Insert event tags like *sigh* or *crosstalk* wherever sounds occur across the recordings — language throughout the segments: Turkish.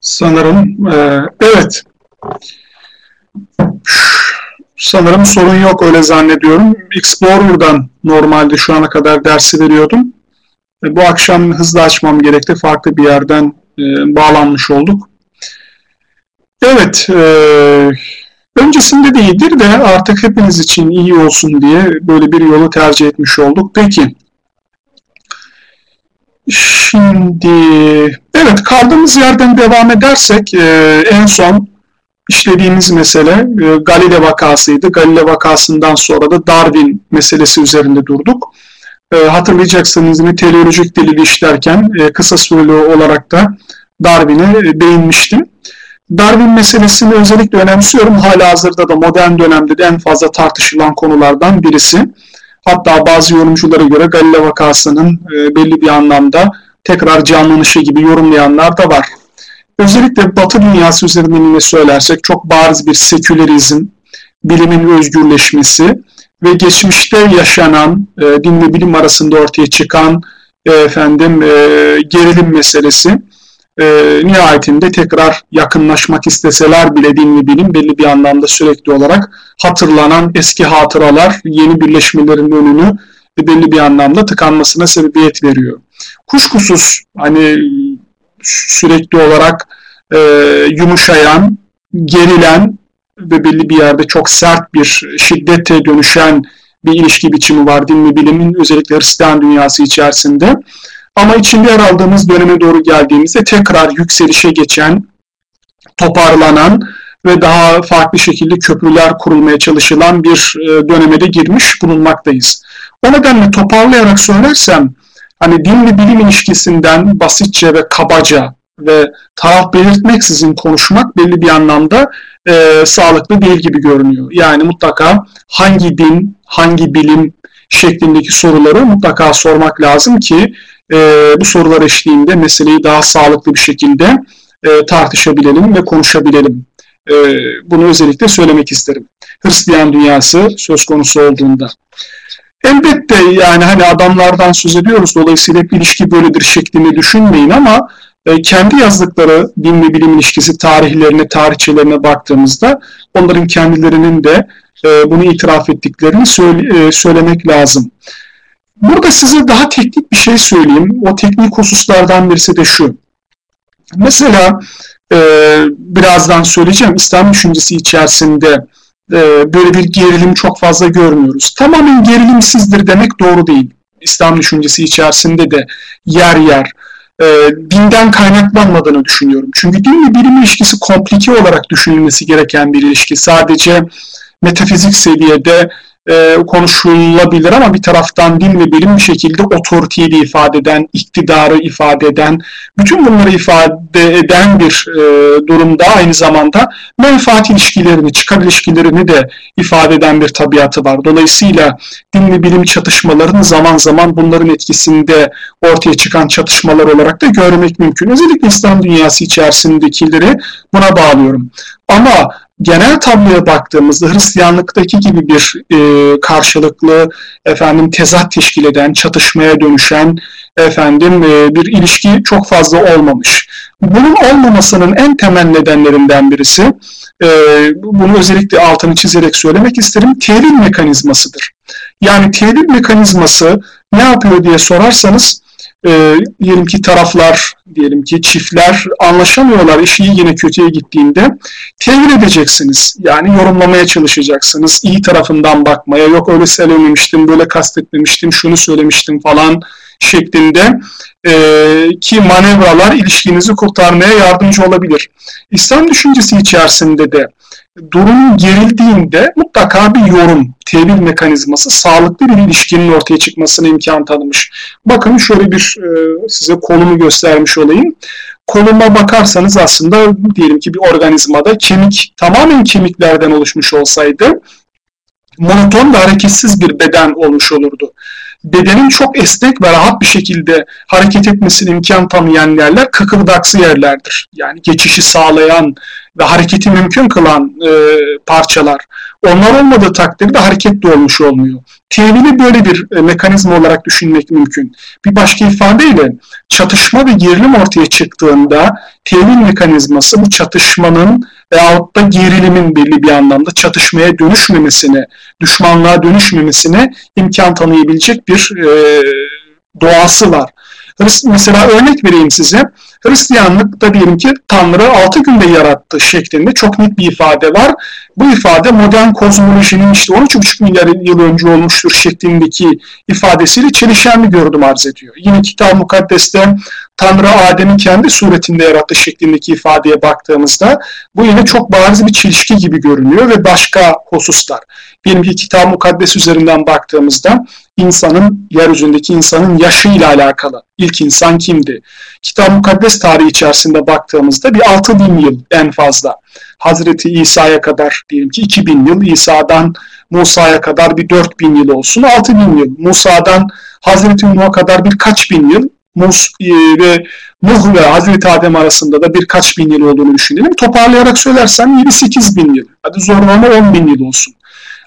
Sanırım e, evet. Sanırım sorun yok öyle zannediyorum. Explorer'dan normalde şu ana kadar dersi veriyordum. E, bu akşam hızlı açmam gerekti. Farklı bir yerden e, bağlanmış olduk. Evet, e, öncesinde de iyidir de artık hepiniz için iyi olsun diye böyle bir yolu tercih etmiş olduk. Peki, Şimdi evet kaldığımız yerden devam edersek e, en son işlediğimiz mesele e, Galile vakasıydı. Galile vakasından sonra da Darwin meselesi üzerinde durduk. E, hatırlayacaksınız yine teleolojik delili işlerken e, kısa süreli olarak da Darwin'e e, değinmiştim. Darwin meselesini özellikle önemsiyorum. Hala hazırda da modern dönemde de en fazla tartışılan konulardan birisi. Hatta bazı yorumculara göre Galile vakasının e, belli bir anlamda tekrar canlanışı gibi yorumlayanlar da var. Özellikle Batı dünyası üzerinden yine söylersek çok bariz bir sekülerizm, bilimin özgürleşmesi ve geçmişte yaşanan e, din ve bilim arasında ortaya çıkan e, efendim e, gerilim meselesi e, nihayetinde tekrar yakınlaşmak isteseler bile din ve bilim belli bir anlamda sürekli olarak hatırlanan eski hatıralar yeni birleşmelerin önünü belli bir anlamda tıkanmasına sebebiyet veriyor. Kuşkusuz hani sürekli olarak e, yumuşayan, gerilen ve belli bir yerde çok sert bir şiddete dönüşen bir ilişki biçimi var din ve bilimin özellikle Hristiyan dünyası içerisinde. Ama içinde yer aldığımız döneme doğru geldiğimizde tekrar yükselişe geçen, toparlanan ve daha farklı şekilde köprüler kurulmaya çalışılan bir e, döneme de girmiş bulunmaktayız. O nedenle toparlayarak söylersem, hani din ve bilim ilişkisinden basitçe ve kabaca ve taraf belirtmeksizin konuşmak belli bir anlamda e, sağlıklı değil gibi görünüyor. Yani mutlaka hangi din, hangi bilim şeklindeki soruları mutlaka sormak lazım ki e, bu sorular eşliğinde meseleyi daha sağlıklı bir şekilde e, tartışabilelim ve konuşabilelim. E, bunu özellikle söylemek isterim. Hristiyan dünyası söz konusu olduğunda. Elbette yani hani adamlardan söz ediyoruz dolayısıyla hep ilişki böyledir şeklinde düşünmeyin ama e, kendi yazdıkları din bilim ilişkisi tarihlerine, tarihçelerine baktığımızda onların kendilerinin de e, bunu itiraf ettiklerini e, söylemek lazım. Burada size daha teknik bir şey söyleyeyim. O teknik hususlardan birisi de şu. Mesela birazdan söyleyeceğim İslam düşüncesi içerisinde böyle bir gerilim çok fazla görmüyoruz. Tamamen gerilimsizdir demek doğru değil. İslam düşüncesi içerisinde de yer yer e, dinden kaynaklanmadığını düşünüyorum. Çünkü din ve bilim ilişkisi komplike olarak düşünülmesi gereken bir ilişki. Sadece metafizik seviyede e, konuşulabilir ama bir taraftan din ve bilim bir şekilde otoriteyi de ifade eden, iktidarı ifade eden, bütün bunları ifade eden bir e, durumda aynı zamanda menfaat ilişkilerini, çıkar ilişkilerini de ifade eden bir tabiatı var. Dolayısıyla din ve bilim çatışmalarını zaman zaman bunların etkisinde ortaya çıkan çatışmalar olarak da görmek mümkün. Özellikle İslam dünyası içerisindekileri buna bağlıyorum. Ama genel tabloya baktığımızda Hristiyanlıktaki gibi bir e, karşılıklı efendim tezat teşkil eden, çatışmaya dönüşen efendim e, bir ilişki çok fazla olmamış. Bunun olmamasının en temel nedenlerinden birisi, e, bunu özellikle altını çizerek söylemek isterim, tevil mekanizmasıdır. Yani tevil mekanizması ne yapıyor diye sorarsanız, e, diyelim ki taraflar, diyelim ki çiftler anlaşamıyorlar, işi yine kötüye gittiğinde tevil edeceksiniz. Yani yorumlamaya çalışacaksınız. iyi tarafından bakmaya, yok öyle söylememiştim, böyle kastetmemiştim, şunu söylemiştim falan şeklinde e, ki manevralar ilişkinizi kurtarmaya yardımcı olabilir. İslam düşüncesi içerisinde de durum gerildiğinde mutlaka bir yorum, tevil mekanizması sağlıklı bir ilişkinin ortaya çıkmasına imkan tanımış. Bakın şöyle bir e, size konumu göstermiş olayım. Konuma bakarsanız aslında diyelim ki bir organizmada kemik tamamen kemiklerden oluşmuş olsaydı monoton ve hareketsiz bir beden olmuş olurdu. Bedenin çok esnek ve rahat bir şekilde hareket etmesine imkan tanıyan yerler kıkırdaksı yerlerdir. Yani geçişi sağlayan ve hareketi mümkün kılan e, parçalar. Onlar olmadığı takdirde hareket de olmuş olmuyor. Tevili böyle bir e, mekanizma olarak düşünmek mümkün. Bir başka ifadeyle çatışma ve gerilim ortaya çıktığında tevil mekanizması bu çatışmanın veyahut da gerilimin belli bir anlamda çatışmaya dönüşmemesine, düşmanlığa dönüşmemesine imkan tanıyabilecek bir e, doğası var. Mesela örnek vereyim size. Hristiyanlıkta diyelim ki Tanrı altı günde yarattı şeklinde çok net bir ifade var. Bu ifade modern kozmolojinin işte 13,5 milyar yıl önce olmuştur şeklindeki ifadesiyle çelişen bir görünüm arz ediyor. Yine Kitab-ı Mukaddes'te Tanrı Adem'i kendi suretinde yarattı şeklindeki ifadeye baktığımızda bu yine çok bariz bir çelişki gibi görünüyor ve başka hususlar. Diyelim ki Kitab-ı Mukaddes üzerinden baktığımızda insanın, yeryüzündeki insanın yaşıyla alakalı. İlk insan kimdi? Kitab-ı Mukaddes tarihi içerisinde baktığımızda bir 6 bin yıl en fazla. Hazreti İsa'ya kadar diyelim ki 2000 yıl, İsa'dan Musa'ya kadar bir 4000 yıl olsun, 6000 yıl. Musa'dan Hazreti Nuh'a kadar birkaç bin yıl, Mus e, ve Nuh ve Hazreti Adem arasında da birkaç bin yıl olduğunu düşünelim. Toparlayarak söylersem 7-8 bin yıl. Hadi zorlama 10 bin yıl olsun.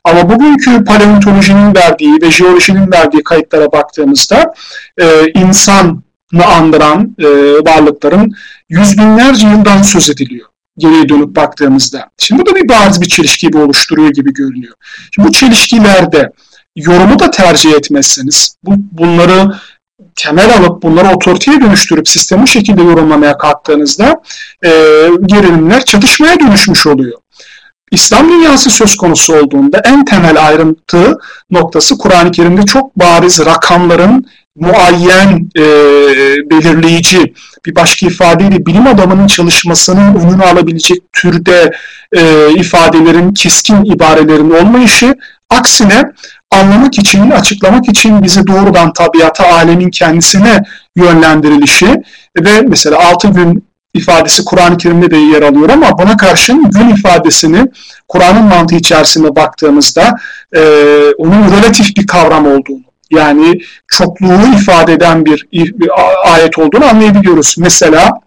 Ama bugünkü paleontolojinin verdiği ve jeolojinin verdiği kayıtlara baktığımızda e, insanı andıran e, varlıkların yüz binlerce yıldan söz ediliyor geriye dönüp baktığımızda. Şimdi bu da bir bariz bir çelişki gibi oluşturuyor gibi görünüyor. Şimdi bu çelişkilerde yorumu da tercih etmezseniz, bu, bunları temel alıp bunları otoriteye dönüştürüp sistemi şekilde yorumlamaya kalktığınızda e, gerilimler çatışmaya dönüşmüş oluyor. İslam dünyası söz konusu olduğunda en temel ayrıntı noktası Kur'an-ı Kerim'de çok bariz rakamların muayyen e, belirleyici bir başka ifadeyle bilim adamının çalışmasının önünü alabilecek türde e, ifadelerin keskin ibarelerin olmayışı aksine anlamak için, açıklamak için bizi doğrudan tabiata, alemin kendisine yönlendirilişi ve mesela altı gün ifadesi Kur'an-ı Kerim'de de yer alıyor ama buna karşın gün ifadesini Kur'an'ın mantığı içerisinde baktığımızda e, onun relatif bir kavram olduğunu yani çokluğu ifade eden bir ayet olduğunu anlayabiliyoruz. Mesela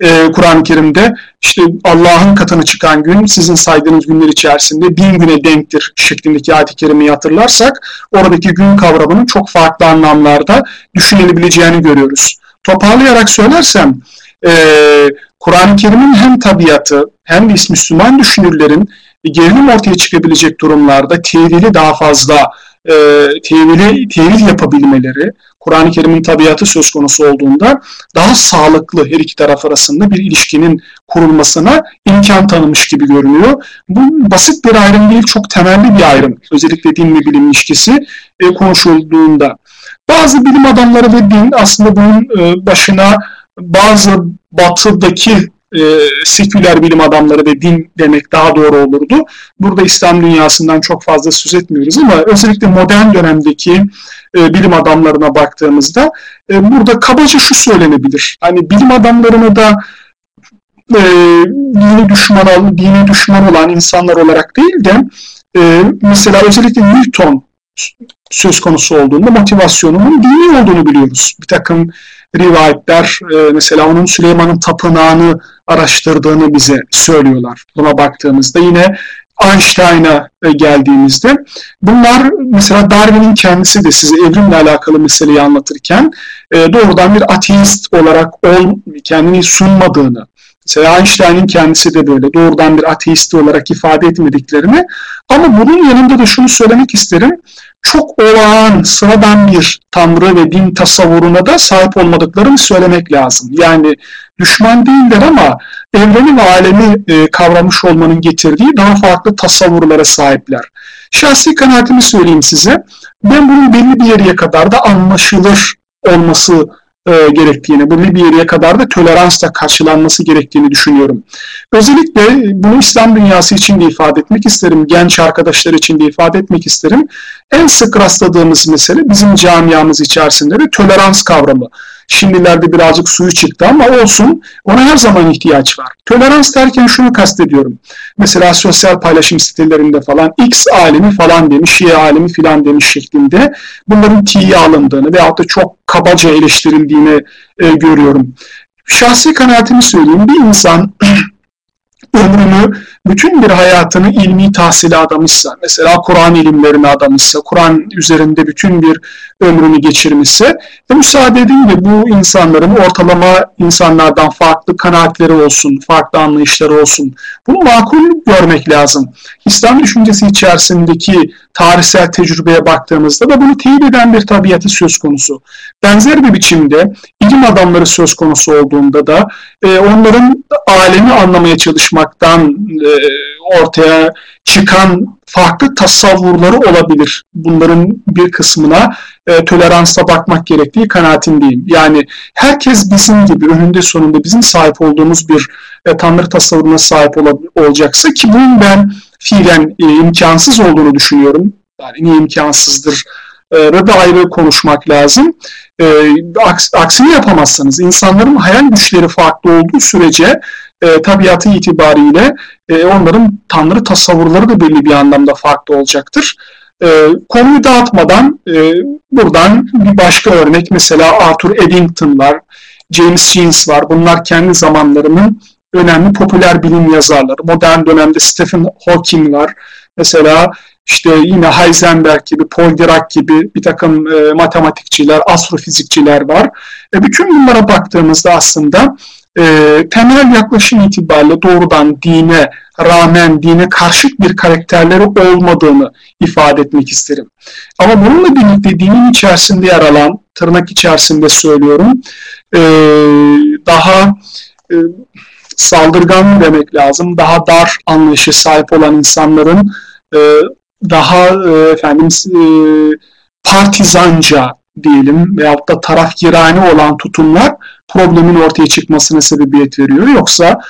e, Kur'an-ı Kerim'de işte Allah'ın katına çıkan gün sizin saydığınız günler içerisinde bin güne denktir şeklindeki ayet-i kerimeyi hatırlarsak oradaki gün kavramının çok farklı anlamlarda düşünülebileceğini görüyoruz. Toparlayarak söylersem e, Kur'an-ı Kerim'in hem tabiatı hem de Müslüman düşünürlerin gerilim ortaya çıkabilecek durumlarda tevili daha fazla e, tevili, tevil yapabilmeleri, Kur'an-ı Kerim'in tabiatı söz konusu olduğunda daha sağlıklı her iki taraf arasında bir ilişkinin kurulmasına imkan tanımış gibi görünüyor. Bu basit bir ayrım değil, çok temelli bir ayrım. Özellikle din ve bilim ilişkisi e, konuşulduğunda. Bazı bilim adamları ve din aslında bunun e, başına bazı batıdaki e, seküler bilim adamları ve din demek daha doğru olurdu. Burada İslam dünyasından çok fazla söz etmiyoruz ama özellikle modern dönemdeki e, bilim adamlarına baktığımızda e, burada kabaca şu söylenebilir. Hani bilim adamlarını da e, dini düşman dini düşman olan insanlar olarak değil de e, mesela özellikle Newton söz konusu olduğunda motivasyonunun dini olduğunu biliyoruz. Bir takım rivayetler e, mesela onun Süleyman'ın tapınağını araştırdığını bize söylüyorlar. Buna baktığımızda yine Einstein'a e, geldiğimizde bunlar mesela Darwin'in kendisi de size evrimle alakalı meseleyi anlatırken e, doğrudan bir ateist olarak ol, kendini sunmadığını Mesela Einstein'in kendisi de böyle doğrudan bir ateist olarak ifade etmediklerini ama bunun yanında da şunu söylemek isterim çok olağan, sıradan bir tanrı ve din tasavvuruna da sahip olmadıklarını söylemek lazım. Yani düşman değiller ama evreni ve alemi e, kavramış olmanın getirdiği daha farklı tasavvurlara sahipler. Şahsi kanaatimi söyleyeyim size. Ben bunun belli bir yere kadar da anlaşılır olması e, gerektiğini, bu Libya'ya kadar da toleransla karşılanması gerektiğini düşünüyorum. Özellikle bunu İslam dünyası için de ifade etmek isterim, genç arkadaşlar için de ifade etmek isterim. En sık rastladığımız mesele bizim camiamız içerisinde de tolerans kavramı. Şimdilerde birazcık suyu çıktı ama olsun. Ona her zaman ihtiyaç var. Tolerans derken şunu kastediyorum. Mesela sosyal paylaşım sitelerinde falan X alemi falan demiş, Y alemi filan demiş şeklinde bunların tiye alındığını veyahut da çok kabaca eleştirildiğini e, görüyorum. Şahsi kanaatimi söyleyeyim. Bir insan ömrünü, bütün bir hayatını ilmi tahsile adamışsa, mesela Kur'an ilimlerine adamışsa, Kur'an üzerinde bütün bir ömrünü geçirmişse, ve müsaade edin de bu insanların ortalama insanlardan farklı kanaatleri olsun, farklı anlayışları olsun. Bunu makul görmek lazım. İslam düşüncesi içerisindeki tarihsel tecrübeye baktığımızda da bunu teyit eden bir tabiatı söz konusu. Benzer bir biçimde ilim adamları söz konusu olduğunda da e, onların alemi anlamaya çalışmaktan e, ortaya çıkan farklı tasavvurları olabilir. Bunların bir kısmına e, toleransla bakmak gerektiği kanaatindeyim. Yani herkes bizim gibi önünde sonunda bizim sahip olduğumuz bir e, tanrı tasavvuruna sahip ol, olacaksa ki bunun ben fiilen e, imkansız olduğunu düşünüyorum. Yani niye imkansızdır? da ayrı konuşmak lazım. E, aksini yapamazsanız insanların hayal güçleri farklı olduğu sürece e, tabiatı itibariyle e, onların tanrı tasavvurları da belli bir anlamda farklı olacaktır. E, konuyu dağıtmadan e, buradan bir başka örnek mesela Arthur Eddington var, James Jeans var. Bunlar kendi zamanlarının önemli popüler bilim yazarları. Modern dönemde Stephen Hawking var. Mesela işte yine Heisenberg gibi, Paul Dirac gibi bir takım e, matematikçiler, astrofizikçiler var. E, bütün bunlara baktığımızda aslında e, temel yaklaşım itibariyle doğrudan dine rağmen dine karşıt bir karakterleri olmadığını ifade etmek isterim. Ama bununla birlikte dinin içerisinde yer alan, tırnak içerisinde söylüyorum, e, daha e, saldırgan demek lazım, daha dar anlayışı sahip olan insanların e, daha e, efendim e, partizanca diyelim veyahut da taraf olan tutumlar problemin ortaya çıkmasına sebebiyet veriyor. Yoksa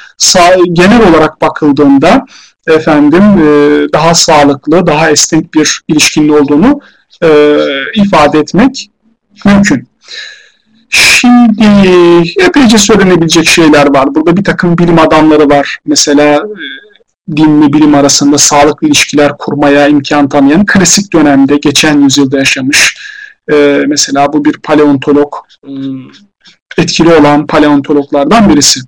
genel olarak bakıldığında efendim e, daha sağlıklı, daha esnek bir ilişkinin olduğunu e, ifade etmek mümkün. Şimdi epeyce söylenebilecek şeyler var. Burada bir takım bilim adamları var. Mesela e, dinle bilim arasında sağlıklı ilişkiler kurmaya imkan tanıyan klasik dönemde geçen yüzyılda yaşamış. E, mesela bu bir paleontolog, e, etkili olan paleontologlardan birisi.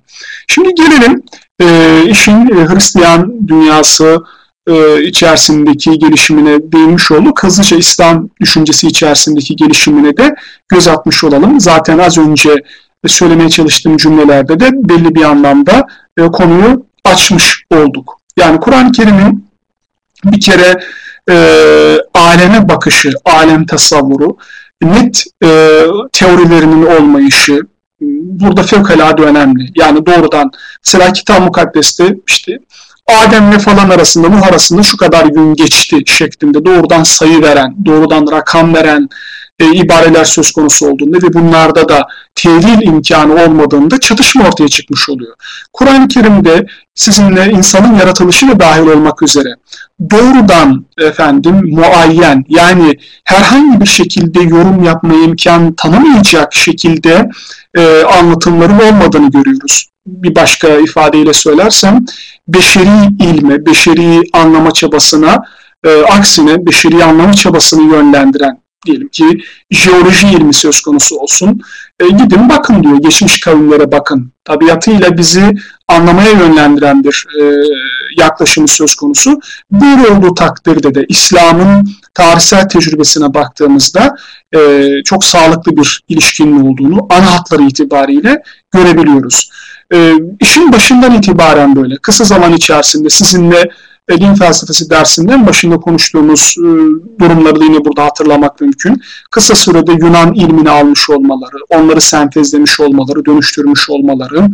Şimdi gelelim e, işin e, Hristiyan dünyası e, içerisindeki gelişimine değinmiş olduk. Hızlıca İslam düşüncesi içerisindeki gelişimine de göz atmış olalım. Zaten az önce söylemeye çalıştığım cümlelerde de belli bir anlamda e, konuyu açmış olduk. Yani Kur'an-ı Kerim'in bir kere e, aleme bakışı, alem tasavvuru, net e, teorilerinin olmayışı burada fevkalade önemli. Yani doğrudan mesela Kitab-ı Mukaddes'te işte Adem'le falan arasında, Nuh arasında şu kadar gün geçti şeklinde doğrudan sayı veren, doğrudan rakam veren, e, ibareler söz konusu olduğunda ve bunlarda da tevil imkanı olmadığında çatışma ortaya çıkmış oluyor. Kur'an-ı Kerim'de sizinle insanın yaratılışı da dahil olmak üzere doğrudan efendim muayyen yani herhangi bir şekilde yorum yapmaya imkan tanımayacak şekilde e, anlatımların olmadığını görüyoruz. Bir başka ifadeyle söylersem beşeri ilme, beşeri anlama çabasına e, aksine beşeri anlama çabasını yönlendiren diyelim ki jeoloji ilmi söz konusu olsun. E, gidin bakın diyor, geçmiş kavimlere bakın. Tabiatıyla bizi anlamaya yönlendiren bir e, yaklaşımı söz konusu. Böyle olduğu takdirde de İslam'ın tarihsel tecrübesine baktığımızda e, çok sağlıklı bir ilişkinin olduğunu ana hatları itibariyle görebiliyoruz. E, işin başından itibaren böyle kısa zaman içerisinde sizinle din felsefesi dersinden başında konuştuğumuz e, durumları da yine burada hatırlamak mümkün. Kısa sürede Yunan ilmini almış olmaları, onları sentezlemiş olmaları, dönüştürmüş olmaları,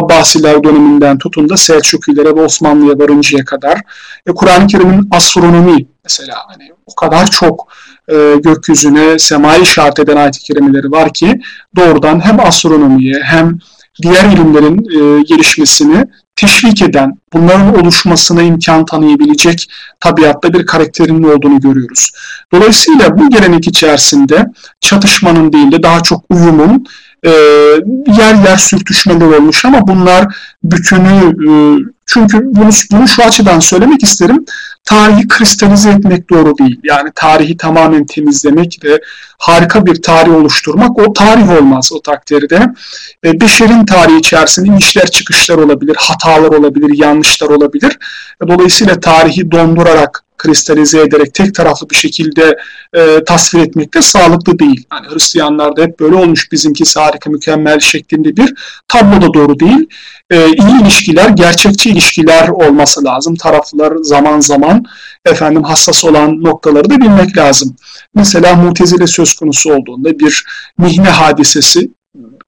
Abbasiler döneminden tutun da Selçukilere ve Osmanlı'ya varıncaya kadar e, Kur'an-ı Kerim'in astronomi mesela hani o kadar çok e, gökyüzüne semai işaret eden ayet-i kerimeleri var ki doğrudan hem astronomiye hem diğer ilimlerin e, gelişmesini teşvik eden, bunların oluşmasına imkan tanıyabilecek tabiatta bir karakterinin olduğunu görüyoruz. Dolayısıyla bu gelenek içerisinde çatışmanın değil de daha çok uyumun e, yer yer sürtüşmeler olmuş ama bunlar bütünü e, çünkü bunu, bunu şu açıdan söylemek isterim. Tarihi kristalize etmek doğru değil. Yani tarihi tamamen temizlemek ve harika bir tarih oluşturmak o tarih olmaz o takdirde. E, beşerin tarihi içerisinde inişler çıkışlar olabilir, hatalar olabilir, yanlışlar olabilir. Dolayısıyla tarihi dondurarak kristalize ederek tek taraflı bir şekilde e, tasvir etmek de sağlıklı değil. Yani Hristiyanlarda hep böyle olmuş bizimki harika mükemmel şeklinde bir tablo da doğru değil. E, iyi ilişkiler, gerçekçi ilişkiler olması lazım. Taraflar zaman zaman efendim hassas olan noktaları da bilmek lazım. Mesela mutezile söz konusu olduğunda bir mihne hadisesi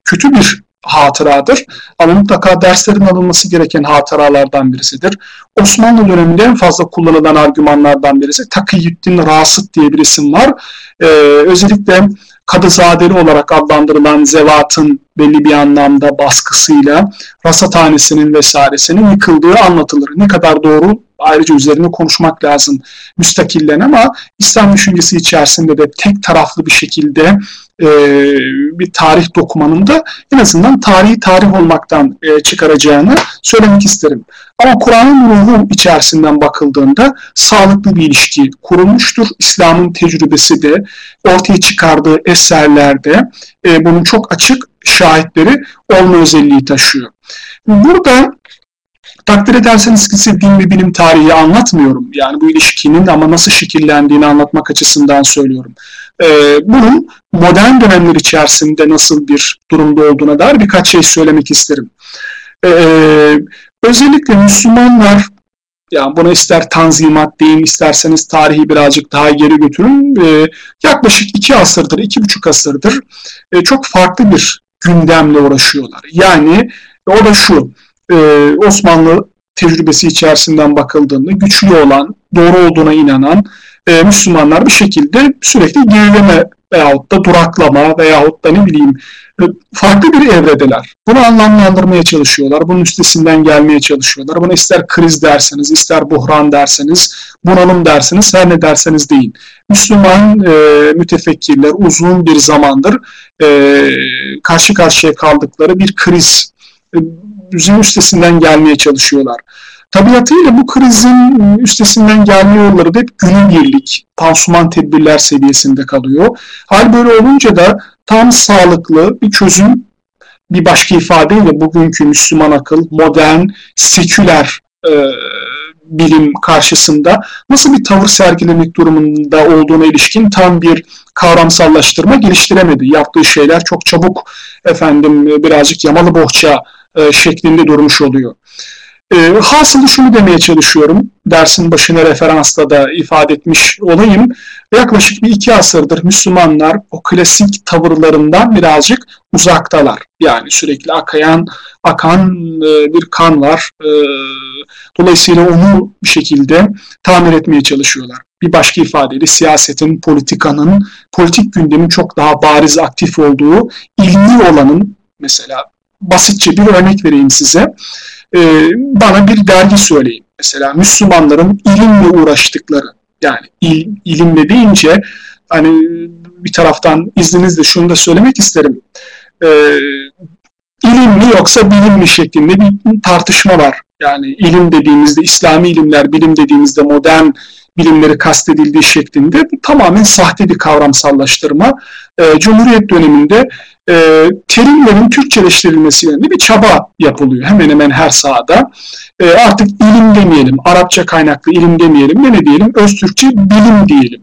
kötü bir hatıradır. Ama mutlaka derslerin alınması gereken hatıralardan birisidir. Osmanlı döneminde en fazla kullanılan argümanlardan birisi Takiyüddin Rasıt diye bir isim var. Ee, özellikle Kadızadeli olarak adlandırılan zevatın belli bir anlamda baskısıyla rasathanesinin vesairesinin yıkıldığı anlatılır. Ne kadar doğru ayrıca üzerine konuşmak lazım müstakillen ama İslam düşüncesi içerisinde de tek taraflı bir şekilde e, bir tarih dokumanında en azından tarihi tarih olmaktan e, çıkaracağını söylemek isterim. Ama Kur'an'ın ruhu içerisinden bakıldığında sağlıklı bir ilişki kurulmuştur. İslam'ın tecrübesi de ortaya çıkardığı eserlerde e, bunun çok açık şahitleri olma özelliği taşıyor. Burada takdir ederseniz ki din ve bilim tarihi anlatmıyorum. Yani bu ilişkinin ama nasıl şekillendiğini anlatmak açısından söylüyorum. Ee, bunun modern dönemler içerisinde nasıl bir durumda olduğuna dair birkaç şey söylemek isterim. Ee, özellikle Müslümanlar yani buna ister tanzimat deyin, isterseniz tarihi birazcık daha geri götürün. Ee, yaklaşık iki asırdır, iki buçuk asırdır e, çok farklı bir gündemle uğraşıyorlar. Yani o da şu, e, Osmanlı tecrübesi içerisinden bakıldığında güçlü olan, doğru olduğuna inanan e, Müslümanlar bir şekilde sürekli gerileme veyahut da duraklama veyahut da ne bileyim e, farklı bir evredeler. Bunu anlamlandırmaya çalışıyorlar. Bunun üstesinden gelmeye çalışıyorlar. Buna ister kriz derseniz, ister buhran derseniz, bunalım derseniz, her ne derseniz deyin. Müslüman e, mütefekkirler uzun bir zamandır e, karşı karşıya kaldıkları bir kriz, e, üstesinden gelmeye çalışıyorlar. Tabiatıyla bu krizin üstesinden gelme yolları da hep günübirlik, pansuman tedbirler seviyesinde kalıyor. Hal böyle olunca da tam sağlıklı bir çözüm bir başka ifadeyle bugünkü Müslüman akıl, modern, seküler e, bilim karşısında nasıl bir tavır sergilemek durumunda olduğuna ilişkin tam bir kavramsallaştırma geliştiremedi. Yaptığı şeyler çok çabuk efendim birazcık yamalı bohça e, şeklinde durmuş oluyor. E, hasılı şunu demeye çalışıyorum, dersin başına referansta da ifade etmiş olayım. Yaklaşık bir iki asırdır Müslümanlar o klasik tavırlarından birazcık uzaktalar. Yani sürekli akayan, akan e, bir kan var. E, dolayısıyla onu bir şekilde tamir etmeye çalışıyorlar. Bir başka ifadeyle siyasetin, politikanın, politik gündemin çok daha bariz aktif olduğu, ilmi olanın mesela basitçe bir örnek vereyim size e, bana bir dergi söyleyin. Mesela Müslümanların ilimle uğraştıkları yani il, ilimle deyince hani bir taraftan izninizle şunu da söylemek isterim. E, ilim mi yoksa bilim mi şeklinde bir tartışma var. Yani ilim dediğimizde İslami ilimler, bilim dediğimizde modern bilimleri kastedildiği şeklinde bu tamamen sahte bir kavramsallaştırma. E, Cumhuriyet döneminde e, terimlerin Türkçeleştirilmesi yönünde bir çaba yapılıyor hemen hemen her sahada. E, artık ilim demeyelim, Arapça kaynaklı ilim demeyelim ve ne diyelim, Öztürkçe bilim diyelim.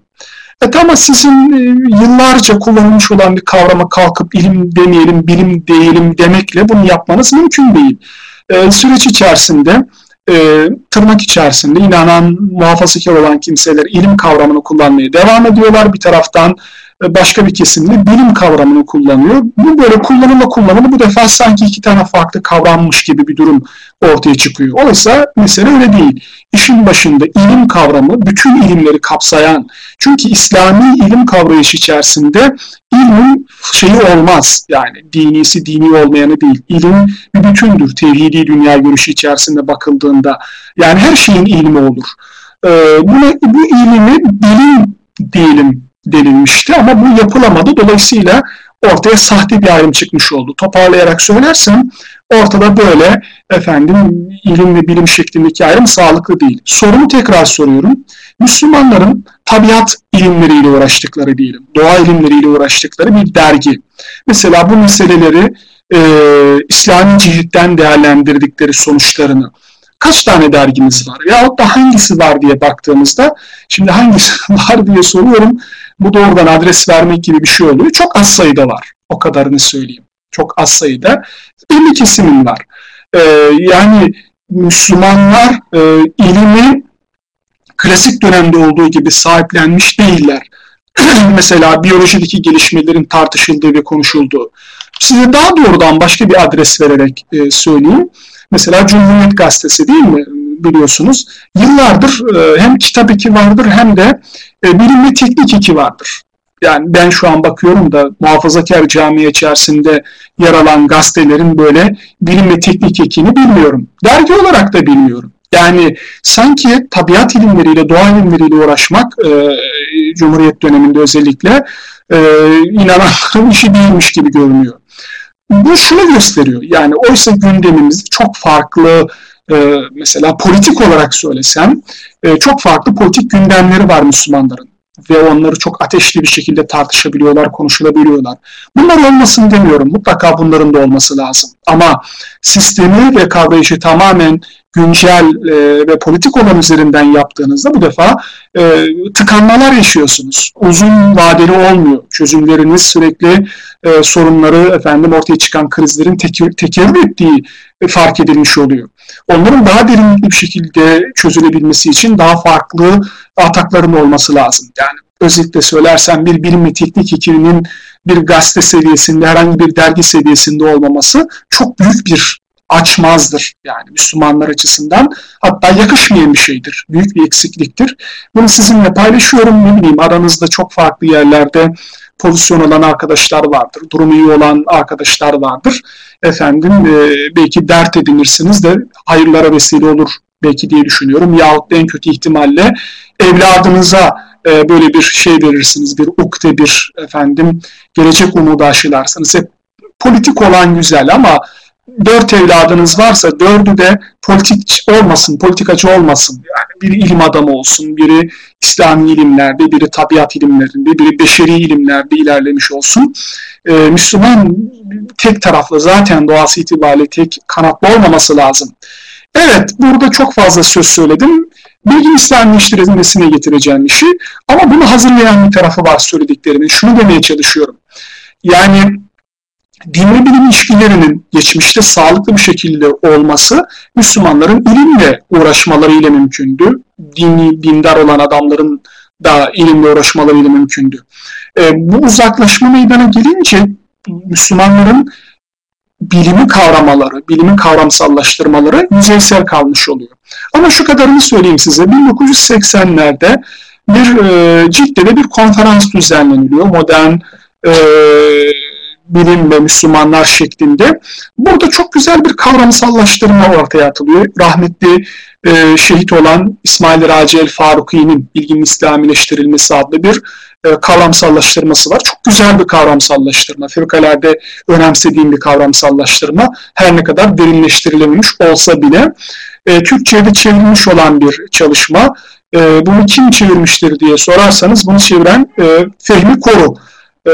Evet ama sizin e, yıllarca kullanılmış olan bir kavrama kalkıp ilim demeyelim, bilim diyelim demekle bunu yapmanız mümkün değil. E, süreç içerisinde e, tırnak içerisinde inanan, muhafazakar olan kimseler ilim kavramını kullanmaya devam ediyorlar. Bir taraftan başka bir kesimde bilim kavramını kullanıyor. Bu böyle kullanıma kullanımı bu defa sanki iki tane farklı kavrammış gibi bir durum ortaya çıkıyor. Oysa mesele öyle değil. İşin başında ilim kavramı bütün ilimleri kapsayan, çünkü İslami ilim kavrayışı içerisinde ilmin şeyi olmaz. Yani dinisi dini olmayanı değil. İlim bir bütündür. Tevhidi dünya görüşü içerisinde bakıldığında. Yani her şeyin ilmi olur. Ee, buna, bu ilimi bilim diyelim denilmişti ama bu yapılamadı. Dolayısıyla ortaya sahte bir ayrım çıkmış oldu. Toparlayarak söylersem ortada böyle efendim ilim ve bilim şeklindeki ayrım sağlıklı değil. Sorumu tekrar soruyorum. Müslümanların tabiat ilimleriyle uğraştıkları diyelim, doğa ilimleriyle uğraştıkları bir dergi. Mesela bu meseleleri e, İslami cihetten değerlendirdikleri sonuçlarını kaç tane dergimiz var yahut da hangisi var diye baktığımızda şimdi hangisi *laughs* var diye soruyorum bu doğrudan adres vermek gibi bir şey oluyor. Çok az sayıda var. O kadarını söyleyeyim. Çok az sayıda. Belli kesimin var. Ee, yani Müslümanlar e, ilimi klasik dönemde olduğu gibi sahiplenmiş değiller. *clears throat* Mesela biyolojideki gelişmelerin tartışıldığı ve konuşulduğu. Size daha doğrudan başka bir adres vererek e, söyleyeyim. Mesela Cumhuriyet Gazetesi değil mi? Biliyorsunuz. Yıllardır e, hem kitap eki vardır hem de e, bilim ve teknik eki vardır. Yani ben şu an bakıyorum da muhafazakar cami içerisinde yer alan gazetelerin böyle bilim ve teknik ekini bilmiyorum. Dergi olarak da bilmiyorum. Yani sanki tabiat ilimleriyle, doğa ilimleriyle uğraşmak e, Cumhuriyet döneminde özellikle e, inananların işi değilmiş gibi görünüyor. Bu şunu gösteriyor. Yani oysa gündemimiz çok farklı e, mesela politik olarak söylesem e, çok farklı politik gündemleri var Müslümanların ve onları çok ateşli bir şekilde tartışabiliyorlar, konuşulabiliyorlar. Bunlar olmasın demiyorum. Mutlaka bunların da olması lazım. Ama sistemi ve kavrayışı tamamen güncel e, ve politik olan üzerinden yaptığınızda bu defa e, tıkanmalar yaşıyorsunuz. Uzun vadeli olmuyor. Çözümleriniz sürekli e, sorunları efendim ortaya çıkan krizlerin tekir, tekerrür ettiği fark edilmiş oluyor. Onların daha derinlikli bir şekilde çözülebilmesi için daha farklı atakların olması lazım. Yani özetle söylersem bir bilim ve teknik ekibinin bir gazete seviyesinde, herhangi bir dergi seviyesinde olmaması çok büyük bir açmazdır. Yani Müslümanlar açısından hatta yakışmayan bir şeydir. Büyük bir eksikliktir. Bunu sizinle paylaşıyorum. Ne bileyim aranızda çok farklı yerlerde pozisyon olan arkadaşlar vardır. Durumu iyi olan arkadaşlar vardır. Efendim e, belki dert edinirsiniz de hayırlara vesile olur belki diye düşünüyorum. Yahut en kötü ihtimalle evladınıza e, böyle bir şey verirsiniz. Bir ukde bir efendim gelecek umudu aşılarsınız. Hep politik olan güzel ama dört evladınız varsa dördü de politik olmasın, politikacı olmasın. Yani biri ilim adamı olsun, biri İslami ilimlerde, biri tabiat ilimlerinde, biri beşeri ilimlerde ilerlemiş olsun. Ee, Müslüman tek taraflı zaten doğası itibariyle tek kanatlı olmaması lazım. Evet, burada çok fazla söz söyledim. Bilgi İslamiyleştirilmesine getireceğim işi. Ama bunu hazırlayan bir tarafı var söylediklerimin. Şunu demeye çalışıyorum. Yani din ve bilim ilişkilerinin geçmişte sağlıklı bir şekilde olması Müslümanların ilimle uğraşmalarıyla mümkündü. Dini, dindar olan adamların da ilimle uğraşmalarıyla mümkündü. E, bu uzaklaşma meydana gelince Müslümanların bilimi kavramaları, bilimi kavramsallaştırmaları yüzeysel kalmış oluyor. Ama şu kadarını söyleyeyim size. 1980'lerde bir e, Cidde'de bir konferans düzenleniliyor. Modern e, bilim ve Müslümanlar şeklinde. Burada çok güzel bir kavramsallaştırma ortaya atılıyor. Rahmetli e, şehit olan İsmail Raci El Faruki'nin ilginin İslamileştirilmesi adlı bir e, kavramsallaştırması var. Çok güzel bir kavramsallaştırma. Fevkalade önemsediğim bir kavramsallaştırma. Her ne kadar derinleştirilememiş olsa bile e, Türkçe'de çevrilmiş olan bir çalışma. E, bunu kim çevirmiştir diye sorarsanız bunu çeviren e, Fehmi Koru. E,